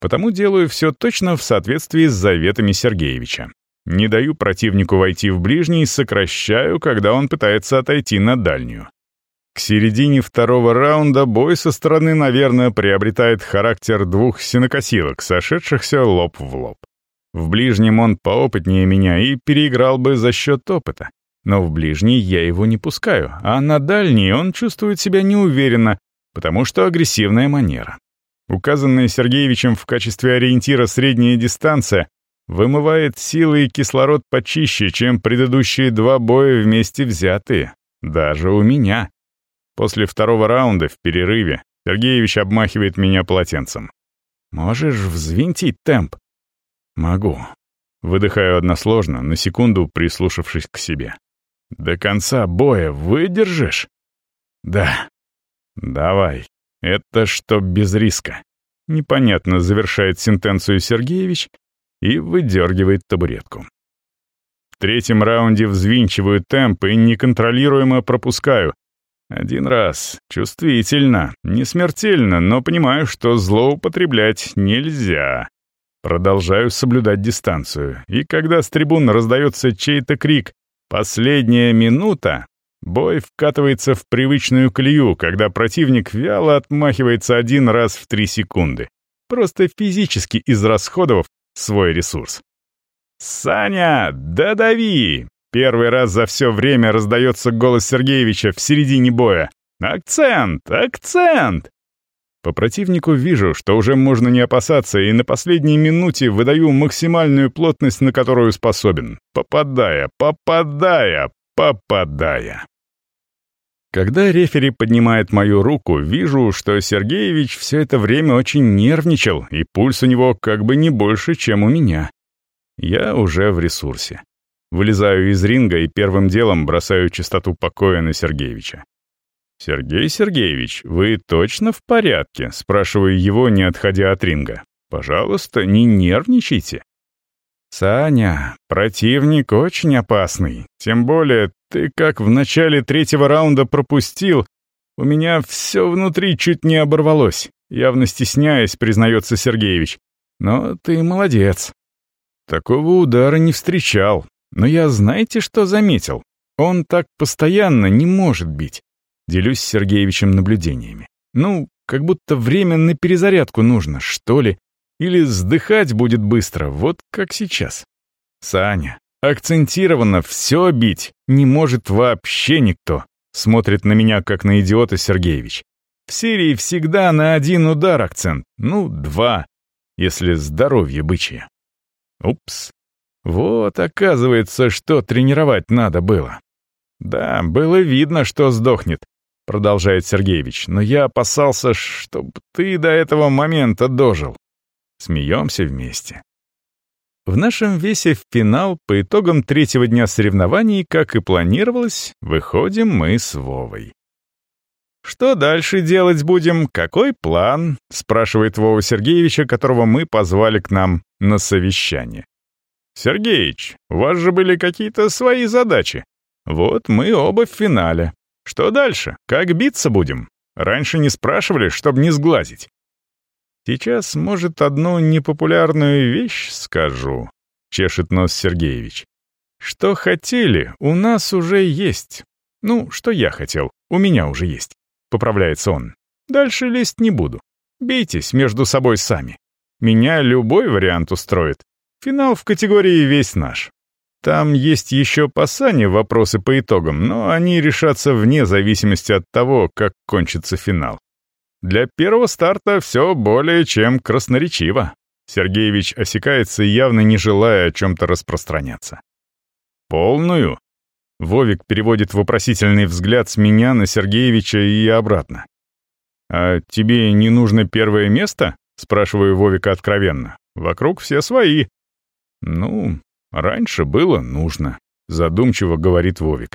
Speaker 1: Потому делаю все точно в соответствии с заветами Сергеевича. Не даю противнику войти в ближний, сокращаю, когда он пытается отойти на дальнюю. К середине второго раунда бой со стороны, наверное, приобретает характер двух синокосилок, сошедшихся лоб в лоб. В ближнем он поопытнее меня и переиграл бы за счет опыта. Но в ближний я его не пускаю, а на дальний он чувствует себя неуверенно, потому что агрессивная манера. Указанная Сергеевичем в качестве ориентира средняя дистанция вымывает силы и кислород почище, чем предыдущие два боя вместе взятые, даже у меня. После второго раунда в перерыве Сергеевич обмахивает меня полотенцем. «Можешь взвинтить темп?» «Могу». Выдыхаю односложно, на секунду прислушавшись к себе. «До конца боя выдержишь?» «Да». «Давай. Это что без риска?» Непонятно завершает сентенцию Сергеевич и выдергивает табуретку. В третьем раунде взвинчиваю темп и неконтролируемо пропускаю. Один раз. Чувствительно. Не смертельно, но понимаю, что злоупотреблять нельзя. Продолжаю соблюдать дистанцию. И когда с трибун раздается чей-то крик «Последняя минута!», бой вкатывается в привычную колею, когда противник вяло отмахивается один раз в три секунды, просто физически израсходовав свой ресурс. «Саня, додави!» Первый раз за все время раздается голос Сергеевича в середине боя. «Акцент! Акцент!» По противнику вижу, что уже можно не опасаться, и на последней минуте выдаю максимальную плотность, на которую способен. Попадая, попадая, попадая. Когда рефери поднимает мою руку, вижу, что Сергеевич все это время очень нервничал, и пульс у него как бы не больше, чем у меня. Я уже в ресурсе. Вылезаю из ринга и первым делом бросаю чистоту покоя на Сергеевича. «Сергей Сергеевич, вы точно в порядке?» — спрашиваю его, не отходя от ринга. «Пожалуйста, не нервничайте». «Саня, противник очень опасный. Тем более, ты как в начале третьего раунда пропустил, у меня все внутри чуть не оборвалось. Явно стесняясь, признается Сергеевич. Но ты молодец. Такого удара не встречал. Но я знаете, что заметил? Он так постоянно не может бить. Делюсь с Сергеевичем наблюдениями. Ну, как будто время на перезарядку нужно, что ли. Или сдыхать будет быстро, вот как сейчас. Саня, акцентированно все бить не может вообще никто. Смотрит на меня, как на идиота Сергеевич. В серии всегда на один удар акцент, ну, два, если здоровье бычье. Упс. Вот, оказывается, что тренировать надо было. Да, было видно, что сдохнет, продолжает Сергеевич, но я опасался, чтобы ты до этого момента дожил. Смеемся вместе. В нашем весе в финал по итогам третьего дня соревнований, как и планировалось, выходим мы с Вовой. «Что дальше делать будем? Какой план?» — спрашивает Вова Сергеевича, которого мы позвали к нам на совещание. «Сергеич, у вас же были какие-то свои задачи. Вот мы оба в финале. Что дальше? Как биться будем? Раньше не спрашивали, чтобы не сглазить». «Сейчас, может, одну непопулярную вещь скажу», — чешет нос Сергеевич. «Что хотели, у нас уже есть. Ну, что я хотел, у меня уже есть», — поправляется он. «Дальше лезть не буду. Бейтесь между собой сами. Меня любой вариант устроит. Финал в категории весь наш. Там есть еще по Сане вопросы по итогам, но они решатся вне зависимости от того, как кончится финал. Для первого старта все более чем красноречиво. Сергеевич осекается, явно не желая о чем-то распространяться. «Полную?» Вовик переводит вопросительный взгляд с меня на Сергеевича и обратно. «А тебе не нужно первое место?» — спрашиваю Вовика откровенно. «Вокруг все свои». «Ну, раньше было нужно», — задумчиво говорит Вовик.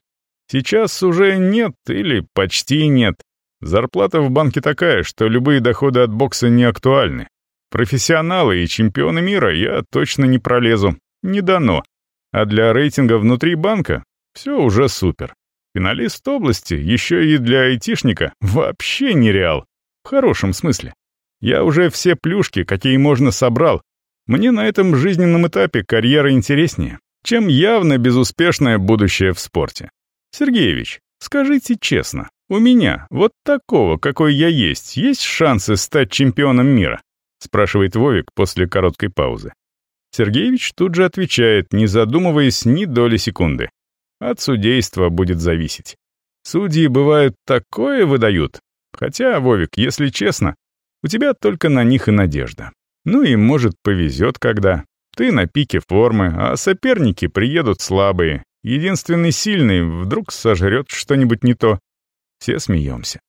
Speaker 1: «Сейчас уже нет или почти нет. Зарплата в банке такая, что любые доходы от бокса не актуальны. Профессионалы и чемпионы мира я точно не пролезу. Не дано. А для рейтинга внутри банка все уже супер. Финалист области, еще и для айтишника, вообще нереал. В хорошем смысле. Я уже все плюшки, какие можно, собрал. Мне на этом жизненном этапе карьера интереснее, чем явно безуспешное будущее в спорте. Сергеевич, скажите честно, у меня, вот такого, какой я есть, есть шансы стать чемпионом мира?» — спрашивает Вовик после короткой паузы. Сергеевич тут же отвечает, не задумываясь ни доли секунды. От судейства будет зависеть. Судьи, бывают, такое выдают. Хотя, Вовик, если честно, у тебя только на них и надежда. Ну и, может, повезет когда. Ты на пике формы, а соперники приедут слабые. Единственный сильный вдруг сожрет что-нибудь не то. Все смеемся.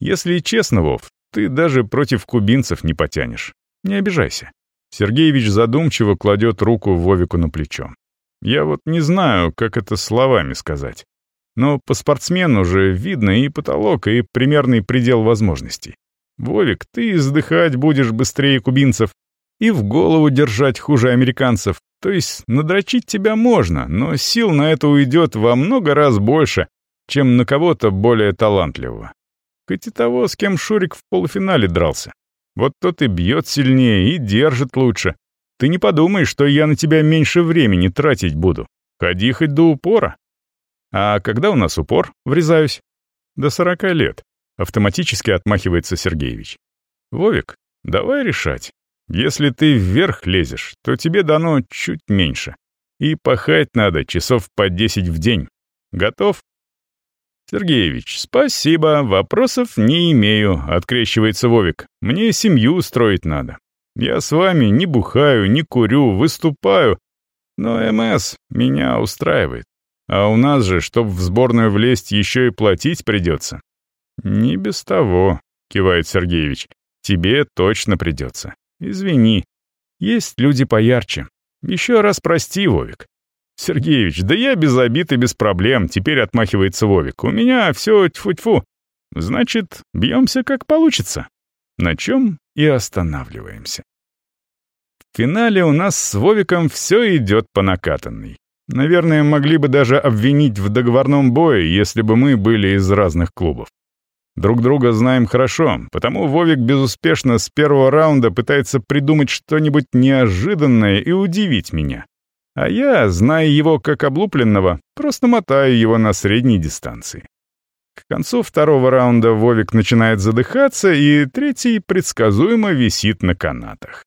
Speaker 1: Если честно, Вов, ты даже против кубинцев не потянешь. Не обижайся. Сергеевич задумчиво кладет руку Вовику на плечо. Я вот не знаю, как это словами сказать. Но по спортсмену же видно и потолок, и примерный предел возможностей. Вовик, ты издыхать будешь быстрее кубинцев и в голову держать хуже американцев. То есть надрочить тебя можно, но сил на это уйдет во много раз больше, чем на кого-то более талантливого. Хоть и того, с кем Шурик в полуфинале дрался. Вот тот и бьет сильнее, и держит лучше. Ты не подумай, что я на тебя меньше времени тратить буду. Ходи хоть до упора. А когда у нас упор, врезаюсь? До сорока лет. Автоматически отмахивается Сергеевич. Вовик, давай решать. Если ты вверх лезешь, то тебе дано чуть меньше. И пахать надо часов по десять в день. Готов? Сергеевич, спасибо, вопросов не имею, открещивается Вовик. Мне семью строить надо. Я с вами не бухаю, не курю, выступаю. Но МС меня устраивает. А у нас же, чтоб в сборную влезть, еще и платить придется. Не без того, кивает Сергеевич. Тебе точно придется. Извини. Есть люди поярче. Еще раз прости, Вовик. Сергеевич, да я без обид и без проблем, теперь отмахивается Вовик. У меня все тьфу-тьфу. Значит, бьемся как получится. На чем и останавливаемся. В финале у нас с Вовиком все идет по накатанной. Наверное, могли бы даже обвинить в договорном бое, если бы мы были из разных клубов. Друг друга знаем хорошо, потому Вовик безуспешно с первого раунда пытается придумать что-нибудь неожиданное и удивить меня. А я, зная его как облупленного, просто мотаю его на средней дистанции. К концу второго раунда Вовик начинает задыхаться, и третий предсказуемо висит на канатах.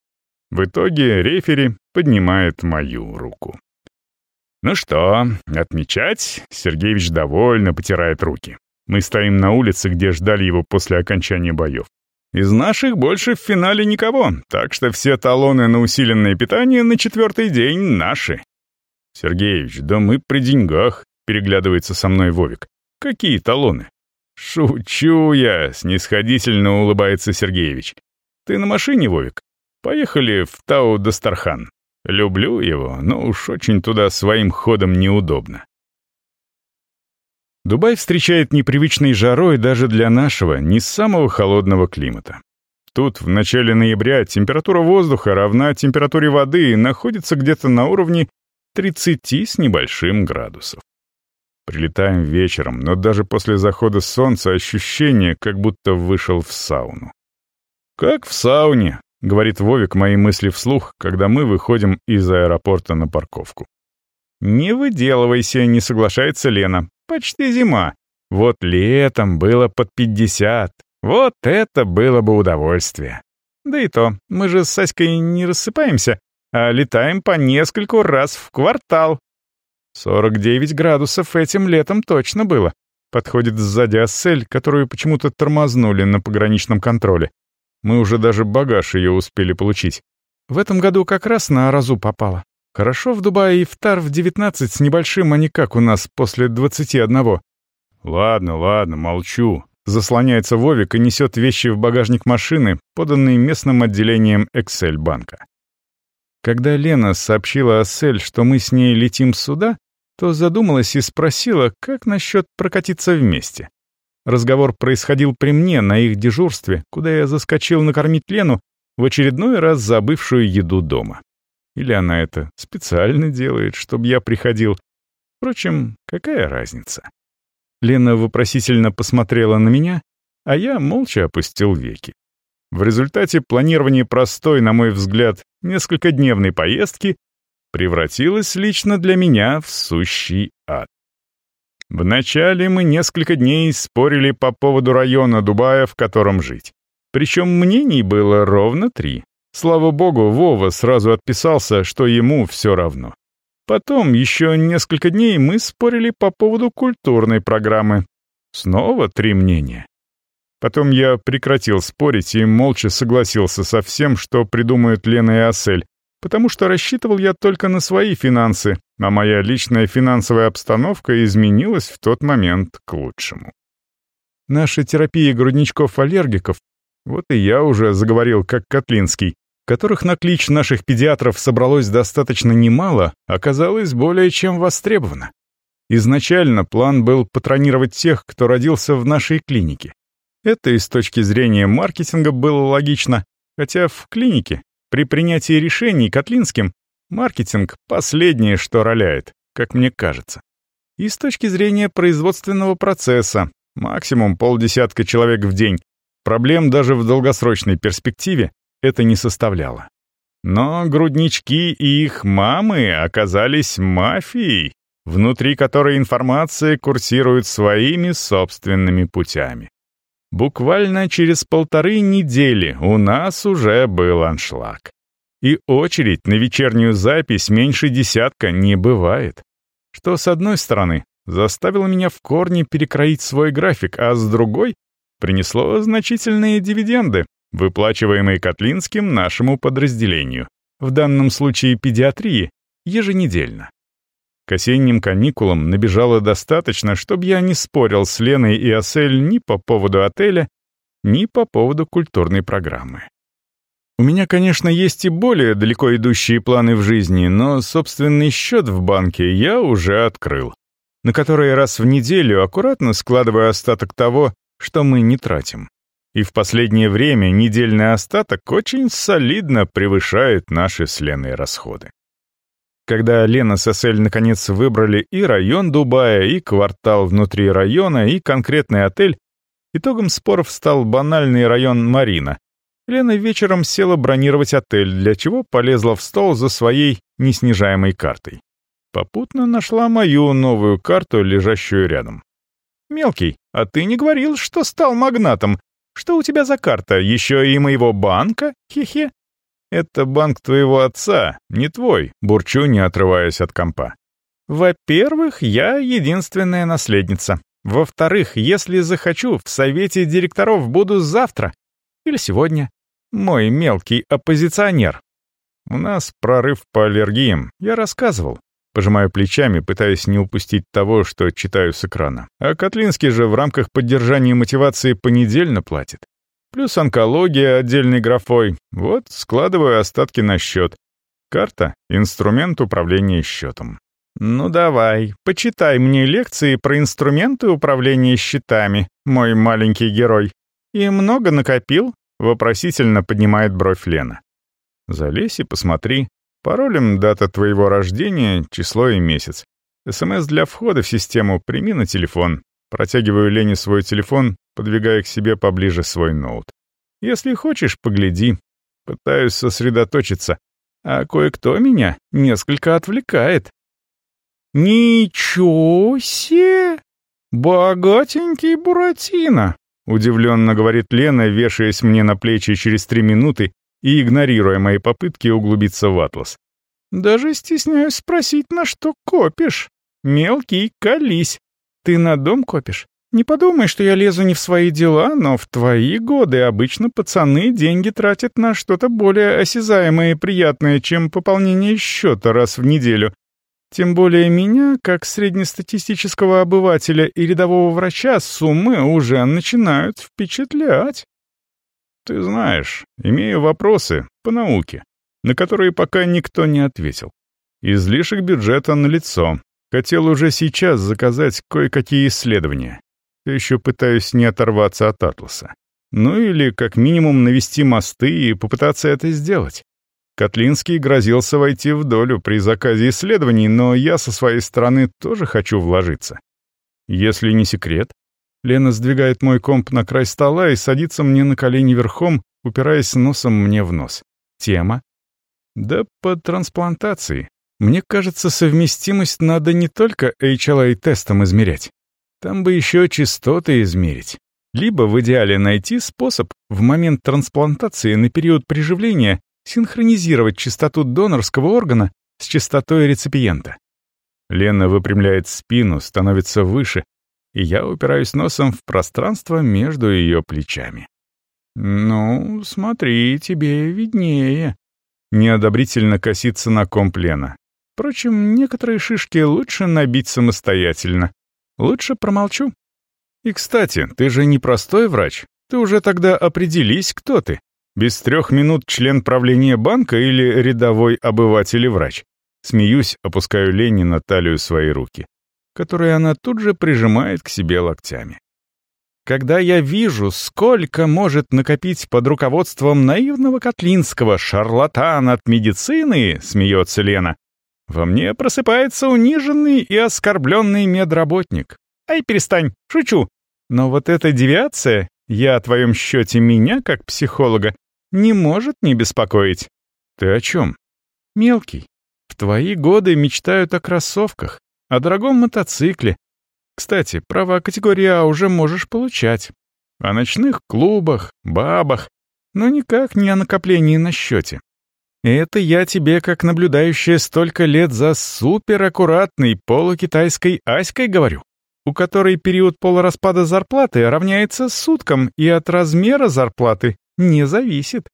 Speaker 1: В итоге рефери поднимает мою руку. «Ну что, отмечать?» — Сергеевич довольно потирает руки. Мы стоим на улице, где ждали его после окончания боев. Из наших больше в финале никого, так что все талоны на усиленное питание на четвертый день наши. Сергеевич, да мы при деньгах, переглядывается со мной Вовик. Какие талоны? Шучу я, снисходительно улыбается Сергеевич. Ты на машине, Вовик? Поехали в Тау-Дастархан. Люблю его, но уж очень туда своим ходом неудобно. Дубай встречает непривычной жарой даже для нашего, не самого холодного климата. Тут в начале ноября температура воздуха равна температуре воды и находится где-то на уровне 30 с небольшим градусов. Прилетаем вечером, но даже после захода солнца ощущение, как будто вышел в сауну. «Как в сауне», — говорит Вовик мои мысли вслух, когда мы выходим из аэропорта на парковку. «Не выделывайся», — не соглашается Лена. «Почти зима. Вот летом было под пятьдесят. Вот это было бы удовольствие. Да и то, мы же с Саськой не рассыпаемся, а летаем по нескольку раз в квартал. 49 градусов этим летом точно было. Подходит сзади Ассель, которую почему-то тормознули на пограничном контроле. Мы уже даже багаж ее успели получить. В этом году как раз на разу попала. Хорошо в Дубае и в Тар в 19 с небольшим, а не как у нас после 21. Ладно, ладно, молчу. Заслоняется Вовик и несет вещи в багажник машины, поданные местным отделением Excel банка. Когда Лена сообщила Ассель, что мы с ней летим сюда, то задумалась и спросила, как насчет прокатиться вместе. Разговор происходил при мне на их дежурстве, куда я заскочил накормить Лену, в очередной раз забывшую еду дома. Или она это специально делает, чтобы я приходил. Впрочем, какая разница? Лена вопросительно посмотрела на меня, а я молча опустил веки. В результате планирование простой, на мой взгляд, несколькодневной поездки превратилось лично для меня в сущий ад. Вначале мы несколько дней спорили по поводу района Дубая, в котором жить. Причем мнений было ровно три. Слава богу, Вова сразу отписался, что ему все равно. Потом, еще несколько дней, мы спорили по поводу культурной программы. Снова три мнения. Потом я прекратил спорить и молча согласился со всем, что придумают Лена и Асель, потому что рассчитывал я только на свои финансы, а моя личная финансовая обстановка изменилась в тот момент к лучшему. Наша терапия грудничков-аллергиков, вот и я уже заговорил как Котлинский, которых на клич наших педиатров собралось достаточно немало, оказалось более чем востребовано. Изначально план был патронировать тех, кто родился в нашей клинике. Это и с точки зрения маркетинга было логично, хотя в клинике, при принятии решений Котлинским, маркетинг — последнее, что роляет, как мне кажется. И с точки зрения производственного процесса, максимум полдесятка человек в день, проблем даже в долгосрочной перспективе это не составляло. Но груднички и их мамы оказались мафией, внутри которой информация курсирует своими собственными путями. Буквально через полторы недели у нас уже был аншлаг. И очередь на вечернюю запись меньше десятка не бывает. Что, с одной стороны, заставило меня в корне перекроить свой график, а с другой — принесло значительные дивиденды, выплачиваемые Котлинским нашему подразделению, в данном случае педиатрии, еженедельно. К осенним каникулам набежало достаточно, чтобы я не спорил с Леной и Асель ни по поводу отеля, ни по поводу культурной программы. У меня, конечно, есть и более далеко идущие планы в жизни, но собственный счет в банке я уже открыл, на который раз в неделю аккуратно складываю остаток того, что мы не тратим. И в последнее время недельный остаток очень солидно превышает наши с Леной расходы. Когда Лена с Эсель наконец выбрали и район Дубая, и квартал внутри района, и конкретный отель, итогом споров стал банальный район Марина. Лена вечером села бронировать отель, для чего полезла в стол за своей неснижаемой картой. Попутно нашла мою новую карту, лежащую рядом. «Мелкий, а ты не говорил, что стал магнатом? Что у тебя за карта? Еще и моего банка? Хе-хе». «Это банк твоего отца, не твой», — бурчу, не отрываясь от компа. «Во-первых, я единственная наследница. Во-вторых, если захочу, в совете директоров буду завтра. Или сегодня. Мой мелкий оппозиционер. У нас прорыв по аллергиям, я рассказывал. Пожимаю плечами, пытаясь не упустить того, что читаю с экрана. А Котлинский же в рамках поддержания мотивации понедельно платит. Плюс онкология отдельной графой. Вот, складываю остатки на счет. Карта — инструмент управления счетом. «Ну давай, почитай мне лекции про инструменты управления счетами, мой маленький герой. И много накопил?» — вопросительно поднимает бровь Лена. «Залезь и посмотри. Паролем дата твоего рождения, число и месяц. СМС для входа в систему прими на телефон. Протягиваю Лене свой телефон, подвигая к себе поближе свой ноут. «Если хочешь, погляди. Пытаюсь сосредоточиться, а кое-кто меня несколько отвлекает». «Ничего себе! Богатенький Буратино!» — удивленно говорит Лена, вешаясь мне на плечи через три минуты и игнорируя мои попытки углубиться в атлас. «Даже стесняюсь спросить, на что копишь. Мелкий, колись. Ты на дом копишь? Не подумай, что я лезу не в свои дела, но в твои годы обычно пацаны деньги тратят на что-то более осязаемое и приятное, чем пополнение счета раз в неделю. Тем более меня, как среднестатистического обывателя и рядового врача, суммы уже начинают впечатлять. Ты знаешь, имею вопросы по науке, на которые пока никто не ответил. Излишек бюджета налицо, Хотел уже сейчас заказать кое-какие исследования. Еще пытаюсь не оторваться от атласа. Ну или, как минимум, навести мосты и попытаться это сделать. Котлинский грозился войти в долю при заказе исследований, но я со своей стороны тоже хочу вложиться. Если не секрет, Лена сдвигает мой комп на край стола и садится мне на колени верхом, упираясь носом мне в нос. Тема? Да по трансплантации. Мне кажется, совместимость надо не только HLA-тестом измерять. Там бы еще частоты измерить. Либо в идеале найти способ в момент трансплантации на период приживления синхронизировать частоту донорского органа с частотой реципиента. Лена выпрямляет спину, становится выше, и я упираюсь носом в пространство между ее плечами. «Ну, смотри, тебе виднее», — неодобрительно косится на комп Лена. Впрочем, некоторые шишки лучше набить самостоятельно. Лучше промолчу. И, кстати, ты же не простой врач. Ты уже тогда определись, кто ты. Без трех минут член правления банка или рядовой обыватель и врач. Смеюсь, опускаю Лене на талию свои руки, которые она тут же прижимает к себе локтями. Когда я вижу, сколько может накопить под руководством наивного Котлинского шарлатан от медицины, смеется Лена, во мне просыпается униженный и оскорбленный медработник. Ай, перестань, шучу. Но вот эта девиация, я о твоем счете меня, как психолога, не может не беспокоить. Ты о чем? Мелкий. В твои годы мечтают о кроссовках, о дорогом мотоцикле. Кстати, права категории А уже можешь получать. О ночных клубах, бабах, но никак не о накоплении на счете. Это я тебе, как наблюдающая столько лет за супераккуратной полукитайской Аськой говорю, у которой период полураспада зарплаты равняется суткам и от размера зарплаты не зависит.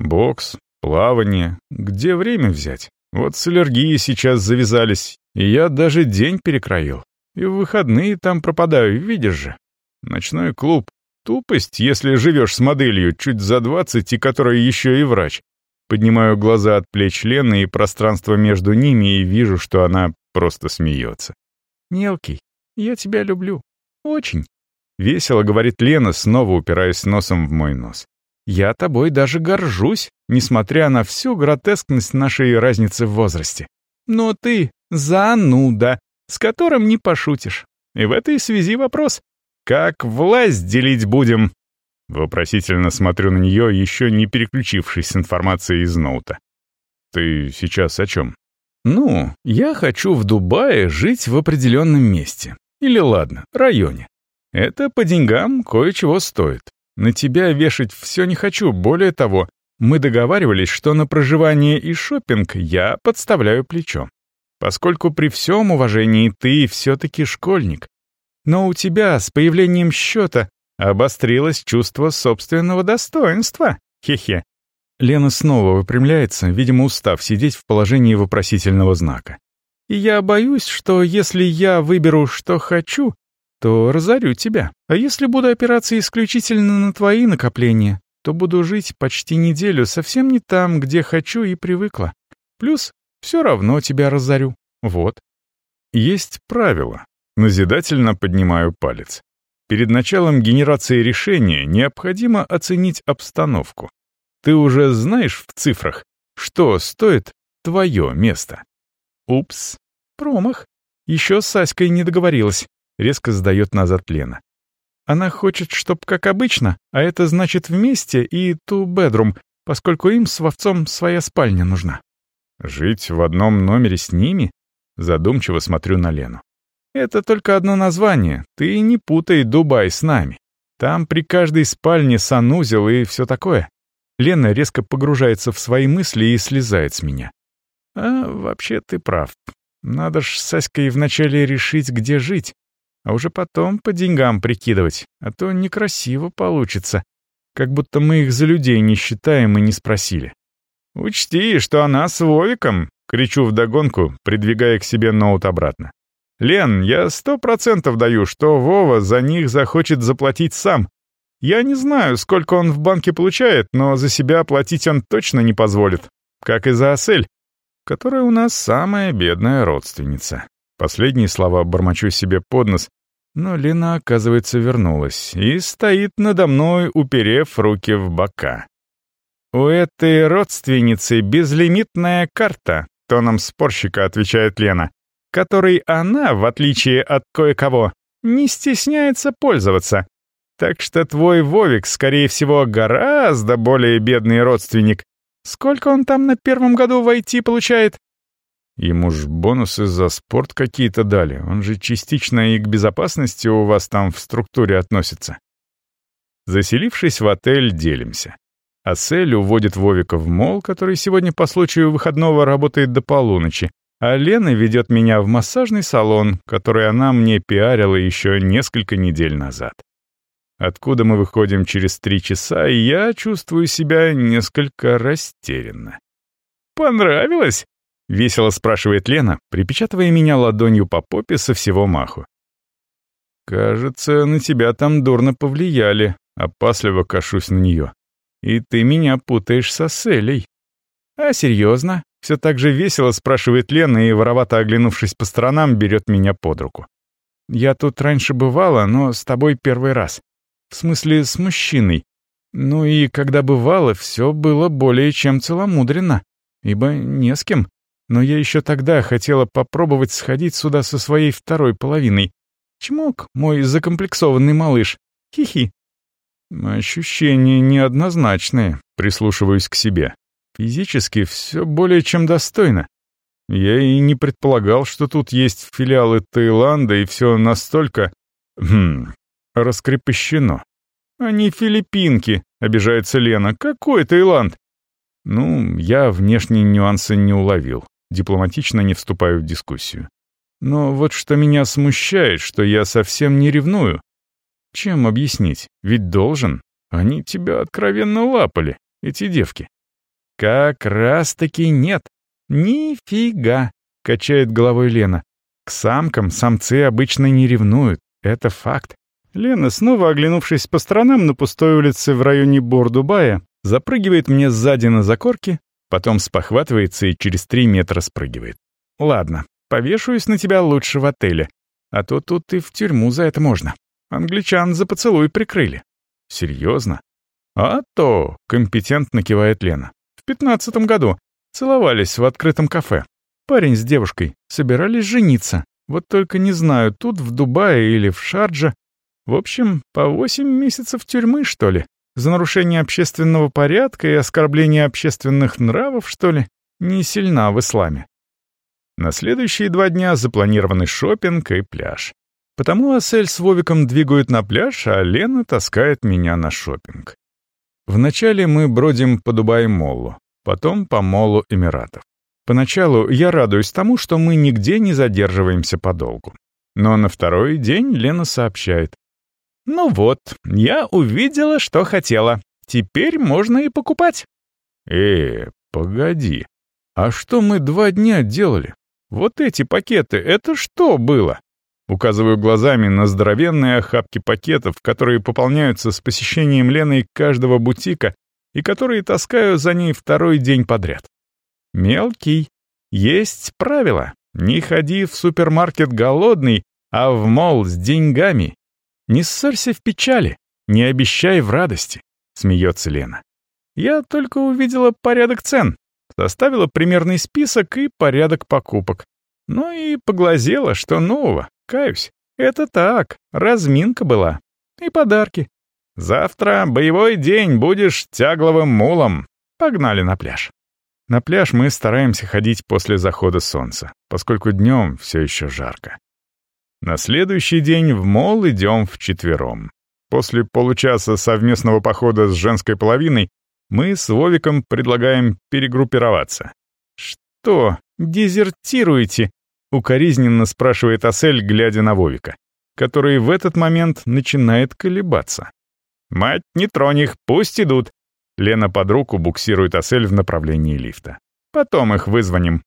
Speaker 1: Бокс, плавание, где время взять? Вот с аллергией сейчас завязались, и я даже день перекроил. И в выходные там пропадаю, видишь же. Ночной клуб. Тупость, если живешь с моделью чуть за двадцать и которая еще и врач. Поднимаю глаза от плеч Лены и пространство между ними и вижу, что она просто смеется. «Мелкий, я тебя люблю. Очень». Весело говорит Лена, снова упираясь носом в мой нос. «Я тобой даже горжусь, несмотря на всю гротескность нашей разницы в возрасте. Но ты зануда, с которым не пошутишь. И в этой связи вопрос. Как власть делить будем? Вопросительно смотрю на нее, еще не переключившись с информацией из ноута. «Ты сейчас о чем?» «Ну, я хочу в Дубае жить в определенном месте. Или ладно, районе. Это по деньгам кое-чего стоит. На тебя вешать все не хочу, более того, мы договаривались, что на проживание и шопинг я подставляю плечо. Поскольку при всем уважении ты все-таки школьник. Но у тебя с появлением счета Обострилось чувство собственного достоинства. Хе-хе. Лена снова выпрямляется, видимо, устав сидеть в положении вопросительного знака. И я боюсь, что если я выберу, что хочу, то разорю тебя. А если буду опираться исключительно на твои накопления, то буду жить почти неделю совсем не там, где хочу и привыкла. Плюс все равно тебя разорю. Вот. Есть правило. Назидательно поднимаю палец. Перед началом генерации решения необходимо оценить обстановку. Ты уже знаешь в цифрах, что стоит твое место. Упс, промах. Еще с Аськой не договорилась. Резко сдает назад Лена. Она хочет, чтоб как обычно, а это значит вместе и ту-бедрум, поскольку им с вовцом своя спальня нужна. Жить в одном номере с ними? Задумчиво смотрю на Лену. Это только одно название, ты не путай Дубай с нами. Там при каждой спальне санузел и все такое. Лена резко погружается в свои мысли и слезает с меня. А вообще ты прав. Надо ж с Аськой вначале решить, где жить, а уже потом по деньгам прикидывать, а то некрасиво получится. Как будто мы их за людей не считаем и не спросили. «Учти, что она с Вовиком!» — кричу вдогонку, придвигая к себе ноут обратно. «Лен, я сто процентов даю, что Вова за них захочет заплатить сам. Я не знаю, сколько он в банке получает, но за себя платить он точно не позволит. Как и за Асель, которая у нас самая бедная родственница». Последние слова бормочу себе под нос, но Лена, оказывается, вернулась и стоит надо мной, уперев руки в бока. «У этой родственницы безлимитная карта», — тоном спорщика отвечает Лена которой она, в отличие от кое-кого, не стесняется пользоваться. Так что твой Вовик, скорее всего, гораздо более бедный родственник. Сколько он там на первом году в IT получает? Ему ж бонусы за спорт какие-то дали. Он же частично и к безопасности у вас там в структуре относится. Заселившись в отель, делимся. Асель уводит Вовика в мол, который сегодня по случаю выходного работает до полуночи, а Лена ведет меня в массажный салон, который она мне пиарила еще несколько недель назад. Откуда мы выходим через три часа, и я чувствую себя несколько растерянно. «Понравилось?» — весело спрашивает Лена, припечатывая меня ладонью по попе со всего маху. «Кажется, на тебя там дурно повлияли», — опасливо кашусь на нее. «И ты меня путаешь со Селей». «А серьезно?» — все так же весело спрашивает Лена и, воровато оглянувшись по сторонам, берет меня под руку. «Я тут раньше бывала, но с тобой первый раз. В смысле, с мужчиной. Ну и когда бывало, все было более чем целомудренно, ибо не с кем. Но я еще тогда хотела попробовать сходить сюда со своей второй половиной, Чмок, мой закомплексованный малыш. Хи-хи. Ощущения неоднозначные, прислушиваюсь к себе. Физически все более чем достойно. Я и не предполагал, что тут есть филиалы Таиланда, и все настолько... Хм... раскрепощено. Они филиппинки, обижается Лена. Какой Таиланд? Ну, я внешние нюансы не уловил. Дипломатично не вступаю в дискуссию. Но вот что меня смущает, что я совсем не ревную. Чем объяснить? Ведь должен. Они тебя откровенно лапали, эти девки. Как раз-таки нет. Нифига, качает головой Лена. К самкам самцы обычно не ревнуют. Это факт. Лена, снова оглянувшись по сторонам на пустой улице в районе Бордубая, запрыгивает мне сзади на закорки, потом спохватывается и через три метра спрыгивает. Ладно, Повешаюсь на тебя лучше в отеле. А то тут и в тюрьму за это можно. Англичан за поцелуй прикрыли. Серьезно? А то, компетентно кивает Лена. В пятнадцатом году целовались в открытом кафе. Парень с девушкой собирались жениться. Вот только не знаю, тут в Дубае или в Шардже. В общем, по восемь месяцев тюрьмы, что ли? За нарушение общественного порядка и оскорбление общественных нравов, что ли? Не сильна в исламе. На следующие два дня запланированы шопинг и пляж. Потому Асель с Вовиком двигают на пляж, а Лена таскает меня на шопинг. Вначале мы бродим по Дубай-моллу, потом по моллу Эмиратов. Поначалу я радуюсь тому, что мы нигде не задерживаемся подолгу. Но на второй день Лена сообщает. «Ну вот, я увидела, что хотела. Теперь можно и покупать». «Э, погоди. А что мы два дня делали? Вот эти пакеты, это что было? Указываю глазами на здоровенные охапки пакетов, которые пополняются с посещением Леной каждого бутика и которые таскаю за ней второй день подряд. Мелкий. Есть правило. Не ходи в супермаркет голодный, а в мол с деньгами. Не ссорься в печали, не обещай в радости, смеется Лена. Я только увидела порядок цен, составила примерный список и порядок покупок. Ну и поглазела, что нового, каюсь. Это так, разминка была. И подарки. Завтра боевой день, будешь тягловым мулом. Погнали на пляж. На пляж мы стараемся ходить после захода солнца, поскольку днем все еще жарко. На следующий день в мол идем вчетвером. После получаса совместного похода с женской половиной мы с Вовиком предлагаем перегруппироваться. «Что, дезертируете?» — укоризненно спрашивает Асель, глядя на Вовика, который в этот момент начинает колебаться. «Мать, не тронь их, пусть идут!» Лена под руку буксирует Асель в направлении лифта. «Потом их вызвоним».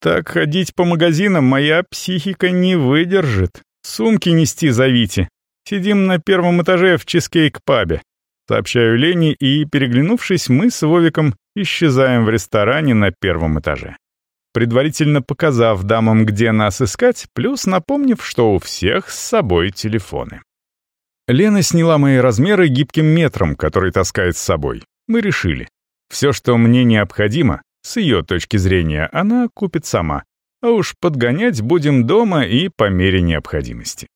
Speaker 1: «Так ходить по магазинам моя психика не выдержит. Сумки нести зовите. Сидим на первом этаже в чизкейк-пабе. Сообщаю Лене, и, переглянувшись, мы с Вовиком исчезаем в ресторане на первом этаже. Предварительно показав дамам, где нас искать, плюс напомнив, что у всех с собой телефоны. Лена сняла мои размеры гибким метром, который таскает с собой. Мы решили. Все, что мне необходимо, с ее точки зрения, она купит сама. А уж подгонять будем дома и по мере необходимости.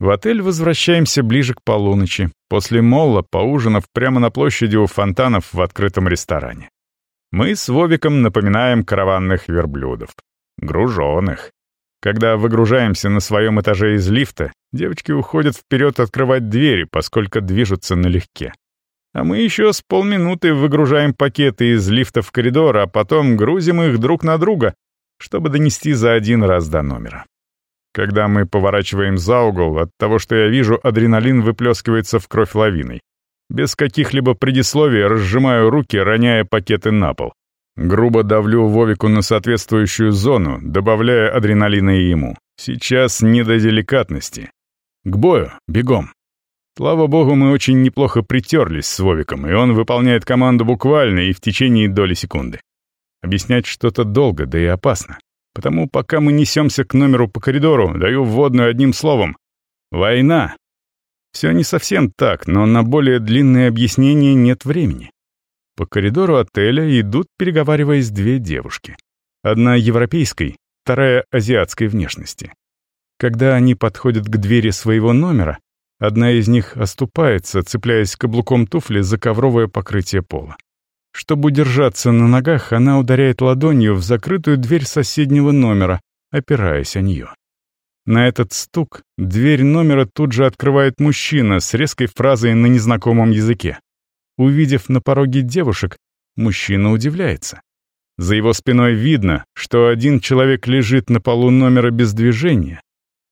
Speaker 1: В отель возвращаемся ближе к полуночи, после молла, поужинав прямо на площади у фонтанов в открытом ресторане. Мы с Вовиком напоминаем караванных верблюдов. Груженых. Когда выгружаемся на своем этаже из лифта, девочки уходят вперед открывать двери, поскольку движутся налегке. А мы еще с полминуты выгружаем пакеты из лифта в коридор, а потом грузим их друг на друга, чтобы донести за один раз до номера. Когда мы поворачиваем за угол, от того, что я вижу, адреналин выплескивается в кровь лавиной. Без каких-либо предисловий разжимаю руки, роняя пакеты на пол. Грубо давлю Вовику на соответствующую зону, добавляя адреналина ему. Сейчас не до деликатности. К бою, бегом. Слава богу, мы очень неплохо притерлись с Вовиком, и он выполняет команду буквально и в течение доли секунды. Объяснять что-то долго, да и опасно. Потому пока мы несемся к номеру по коридору, даю вводную одним словом. Война. Все не совсем так, но на более длинные объяснения нет времени. По коридору отеля идут, переговариваясь, две девушки. Одна европейской, вторая азиатской внешности. Когда они подходят к двери своего номера, одна из них оступается, цепляясь каблуком туфли за ковровое покрытие пола. Чтобы удержаться на ногах, она ударяет ладонью в закрытую дверь соседнего номера, опираясь о нее. На этот стук дверь номера тут же открывает мужчина с резкой фразой на незнакомом языке. Увидев на пороге девушек, мужчина удивляется. За его спиной видно, что один человек лежит на полу номера без движения.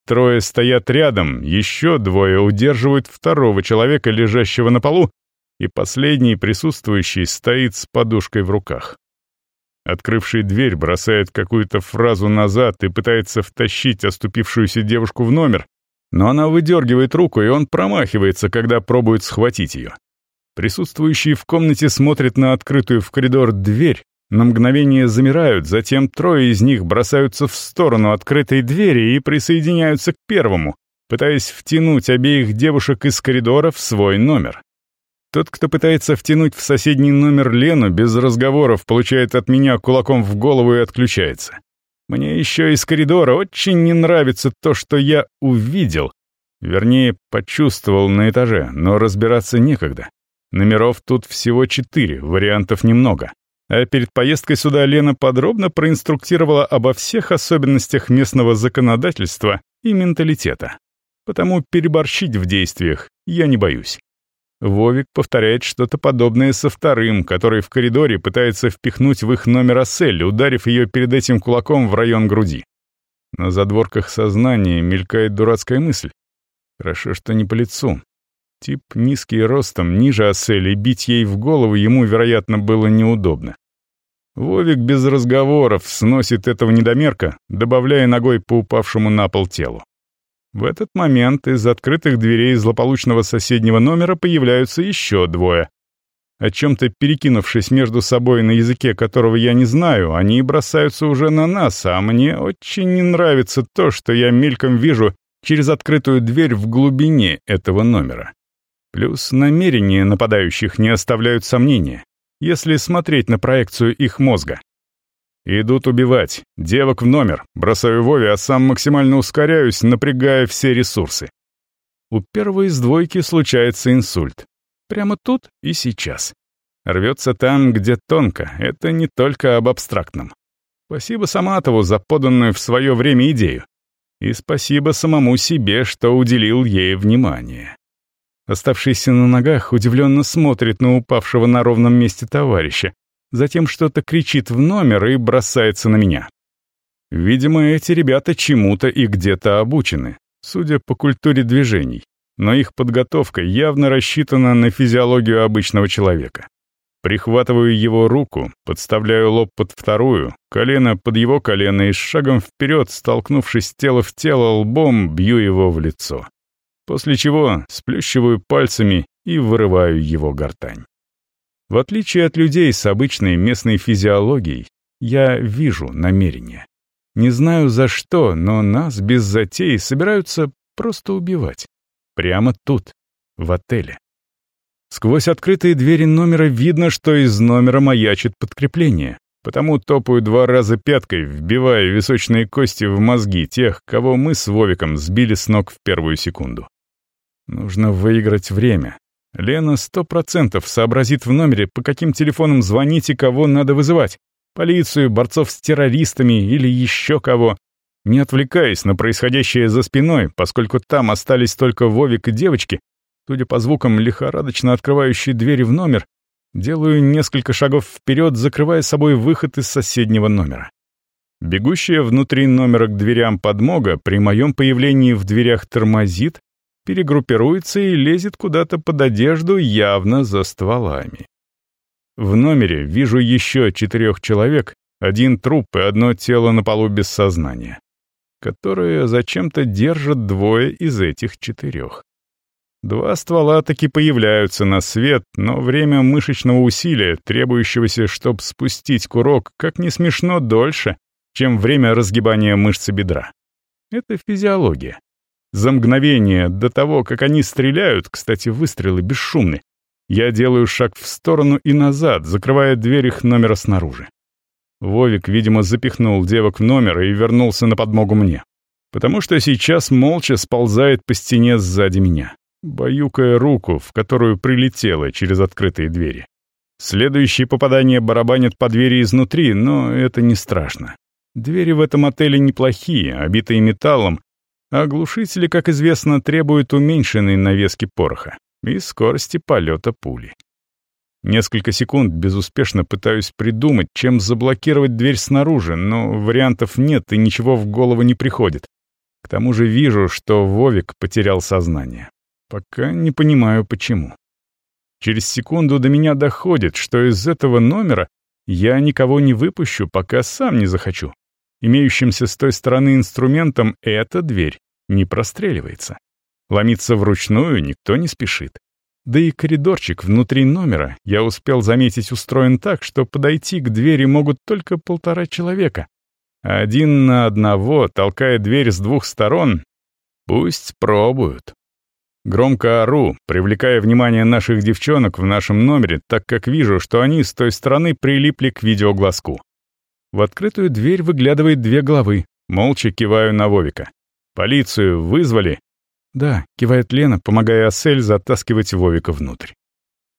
Speaker 1: Трое стоят рядом, еще двое удерживают второго человека, лежащего на полу, и последний присутствующий стоит с подушкой в руках. Открывший дверь бросает какую-то фразу назад и пытается втащить оступившуюся девушку в номер, но она выдергивает руку, и он промахивается, когда пробует схватить ее. Присутствующие в комнате смотрят на открытую в коридор дверь, на мгновение замирают, затем трое из них бросаются в сторону открытой двери и присоединяются к первому, пытаясь втянуть обеих девушек из коридора в свой номер. Тот, кто пытается втянуть в соседний номер Лену, без разговоров получает от меня кулаком в голову и отключается. Мне еще из коридора очень не нравится то, что я увидел. Вернее, почувствовал на этаже, но разбираться некогда. Номеров тут всего четыре, вариантов немного. А перед поездкой сюда Лена подробно проинструктировала обо всех особенностях местного законодательства и менталитета. Потому переборщить в действиях я не боюсь. Вовик повторяет что-то подобное со вторым, который в коридоре пытается впихнуть в их номер Ассель, ударив ее перед этим кулаком в район груди. На задворках сознания мелькает дурацкая мысль. Хорошо, что не по лицу. Тип низкий ростом, ниже Асели, бить ей в голову ему, вероятно, было неудобно. Вовик без разговоров сносит этого недомерка, добавляя ногой по упавшему на пол телу. В этот момент из открытых дверей злополучного соседнего номера появляются еще двое. О чем-то перекинувшись между собой на языке, которого я не знаю, они бросаются уже на нас, а мне очень не нравится то, что я мельком вижу через открытую дверь в глубине этого номера. Плюс намерения нападающих не оставляют сомнения, если смотреть на проекцию их мозга. Идут убивать, девок в номер, бросаю Вове, а сам максимально ускоряюсь, напрягая все ресурсы. У первой из двойки случается инсульт. Прямо тут и сейчас. Рвется там, где тонко, это не только об абстрактном. Спасибо Саматову за поданную в свое время идею. И спасибо самому себе, что уделил ей внимание. Оставшийся на ногах удивленно смотрит на упавшего на ровном месте товарища, затем что-то кричит в номер и бросается на меня. Видимо, эти ребята чему-то и где-то обучены, судя по культуре движений, но их подготовка явно рассчитана на физиологию обычного человека. Прихватываю его руку, подставляю лоб под вторую, колено под его колено и с шагом вперед, столкнувшись тело в тело лбом, бью его в лицо после чего сплющиваю пальцами и вырываю его гортань. В отличие от людей с обычной местной физиологией, я вижу намерение. Не знаю за что, но нас без затей собираются просто убивать. Прямо тут, в отеле. Сквозь открытые двери номера видно, что из номера маячит подкрепление, потому топаю два раза пяткой, вбивая височные кости в мозги тех, кого мы с Вовиком сбили с ног в первую секунду. Нужно выиграть время. Лена сто процентов сообразит в номере, по каким телефонам звонить и кого надо вызывать. Полицию, борцов с террористами или еще кого. Не отвлекаясь на происходящее за спиной, поскольку там остались только Вовик и девочки, Судя по звукам, лихорадочно открывающей двери в номер, делаю несколько шагов вперед, закрывая собой выход из соседнего номера. Бегущая внутри номера к дверям подмога при моем появлении в дверях тормозит, перегруппируется и лезет куда-то под одежду явно за стволами. В номере вижу еще четырех человек, один труп и одно тело на полу без сознания, которое зачем-то держат двое из этих четырех. Два ствола таки появляются на свет, но время мышечного усилия, требующегося, чтобы спустить курок, как не смешно дольше, чем время разгибания мышцы бедра. Это физиология. За мгновение до того, как они стреляют, кстати, выстрелы бесшумны, я делаю шаг в сторону и назад, закрывая дверь их номера снаружи. Вовик, видимо, запихнул девок в номер и вернулся на подмогу мне. Потому что сейчас молча сползает по стене сзади меня, баюкая руку, в которую прилетело через открытые двери. Следующее попадание барабанит по двери изнутри, но это не страшно. Двери в этом отеле неплохие, обитые металлом, а глушители, как известно, требуют уменьшенной навески пороха и скорости полета пули. Несколько секунд безуспешно пытаюсь придумать, чем заблокировать дверь снаружи, но вариантов нет и ничего в голову не приходит. К тому же вижу, что Вовик потерял сознание. Пока не понимаю, почему. Через секунду до меня доходит, что из этого номера я никого не выпущу, пока сам не захочу. Имеющимся с той стороны инструментом эта дверь не простреливается. Ломиться вручную никто не спешит. Да и коридорчик внутри номера, я успел заметить, устроен так, что подойти к двери могут только полтора человека. Один на одного, толкая дверь с двух сторон, пусть пробуют. Громко ору, привлекая внимание наших девчонок в нашем номере, так как вижу, что они с той стороны прилипли к видеоглазку. В открытую дверь выглядывает две головы. Молча киваю на Вовика. «Полицию вызвали?» «Да», — кивает Лена, помогая Асель затаскивать Вовика внутрь.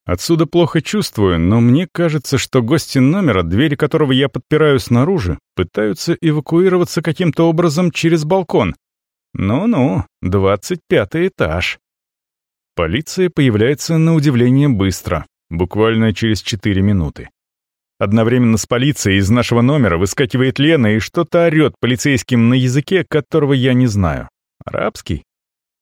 Speaker 1: Отсюда плохо чувствую, но мне кажется, что гости номера, двери которого я подпираю снаружи, пытаются эвакуироваться каким-то образом через балкон. Ну-ну, двадцать пятый этаж. Полиция появляется на удивление быстро, буквально через четыре минуты. Одновременно с полицией из нашего номера выскакивает Лена и что-то орет полицейским на языке, которого я не знаю. Арабский?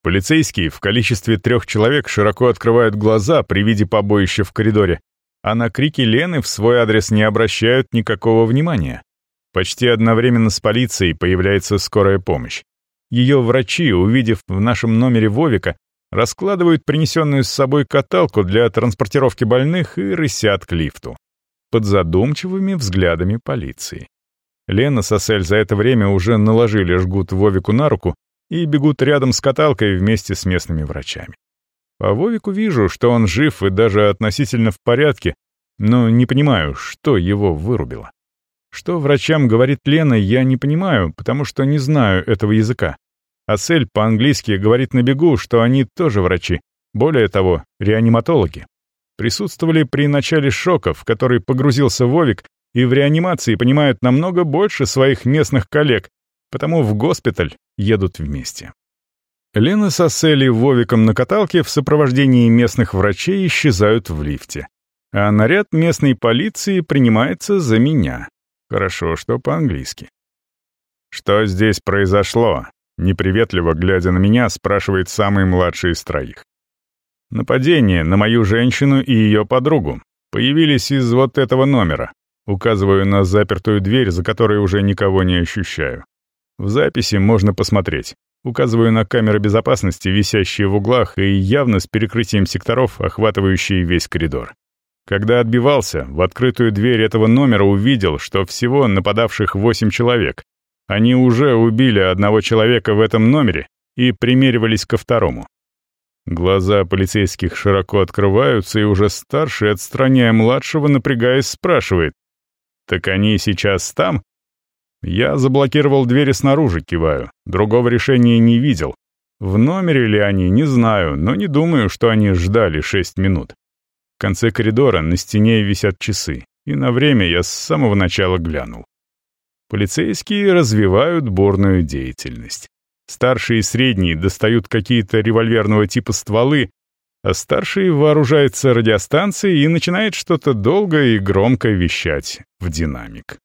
Speaker 1: Полицейские в количестве трех человек широко открывают глаза при виде побоища в коридоре, а на крики Лены в свой адрес не обращают никакого внимания. Почти одновременно с полицией появляется скорая помощь. Ее врачи, увидев в нашем номере Вовика, раскладывают принесенную с собой каталку для транспортировки больных и рысят к лифту под задумчивыми взглядами полиции. Лена с Асель за это время уже наложили жгут Вовику на руку и бегут рядом с каталкой вместе с местными врачами. По Вовику вижу, что он жив и даже относительно в порядке, но не понимаю, что его вырубило. Что врачам говорит Лена, я не понимаю, потому что не знаю этого языка. Асель по-английски говорит на бегу, что они тоже врачи, более того, реаниматологи присутствовали при начале шока, в который погрузился Вовик, и в реанимации понимают намного больше своих местных коллег, потому в госпиталь едут вместе. Лена с Асселей Вовиком на каталке в сопровождении местных врачей исчезают в лифте. А наряд местной полиции принимается за меня. Хорошо, что по-английски. «Что здесь произошло?» Неприветливо глядя на меня, спрашивает самый младший из троих. Нападение на мою женщину и ее подругу. Появились из вот этого номера. Указываю на запертую дверь, за которой уже никого не ощущаю. В записи можно посмотреть. Указываю на камеры безопасности, висящие в углах и явно с перекрытием секторов, охватывающие весь коридор. Когда отбивался, в открытую дверь этого номера увидел, что всего нападавших восемь человек. Они уже убили одного человека в этом номере и примеривались ко второму. Глаза полицейских широко открываются, и уже старший, отстраняя младшего, напрягаясь, спрашивает. «Так они сейчас там?» Я заблокировал двери снаружи, киваю. Другого решения не видел. В номере ли они, не знаю, но не думаю, что они ждали шесть минут. В конце коридора на стене висят часы, и на время я с самого начала глянул. Полицейские развивают бурную деятельность. Старшие и средние достают какие-то револьверного типа стволы, а старший вооружается радиостанцией и начинает что-то долго и громко вещать в динамик.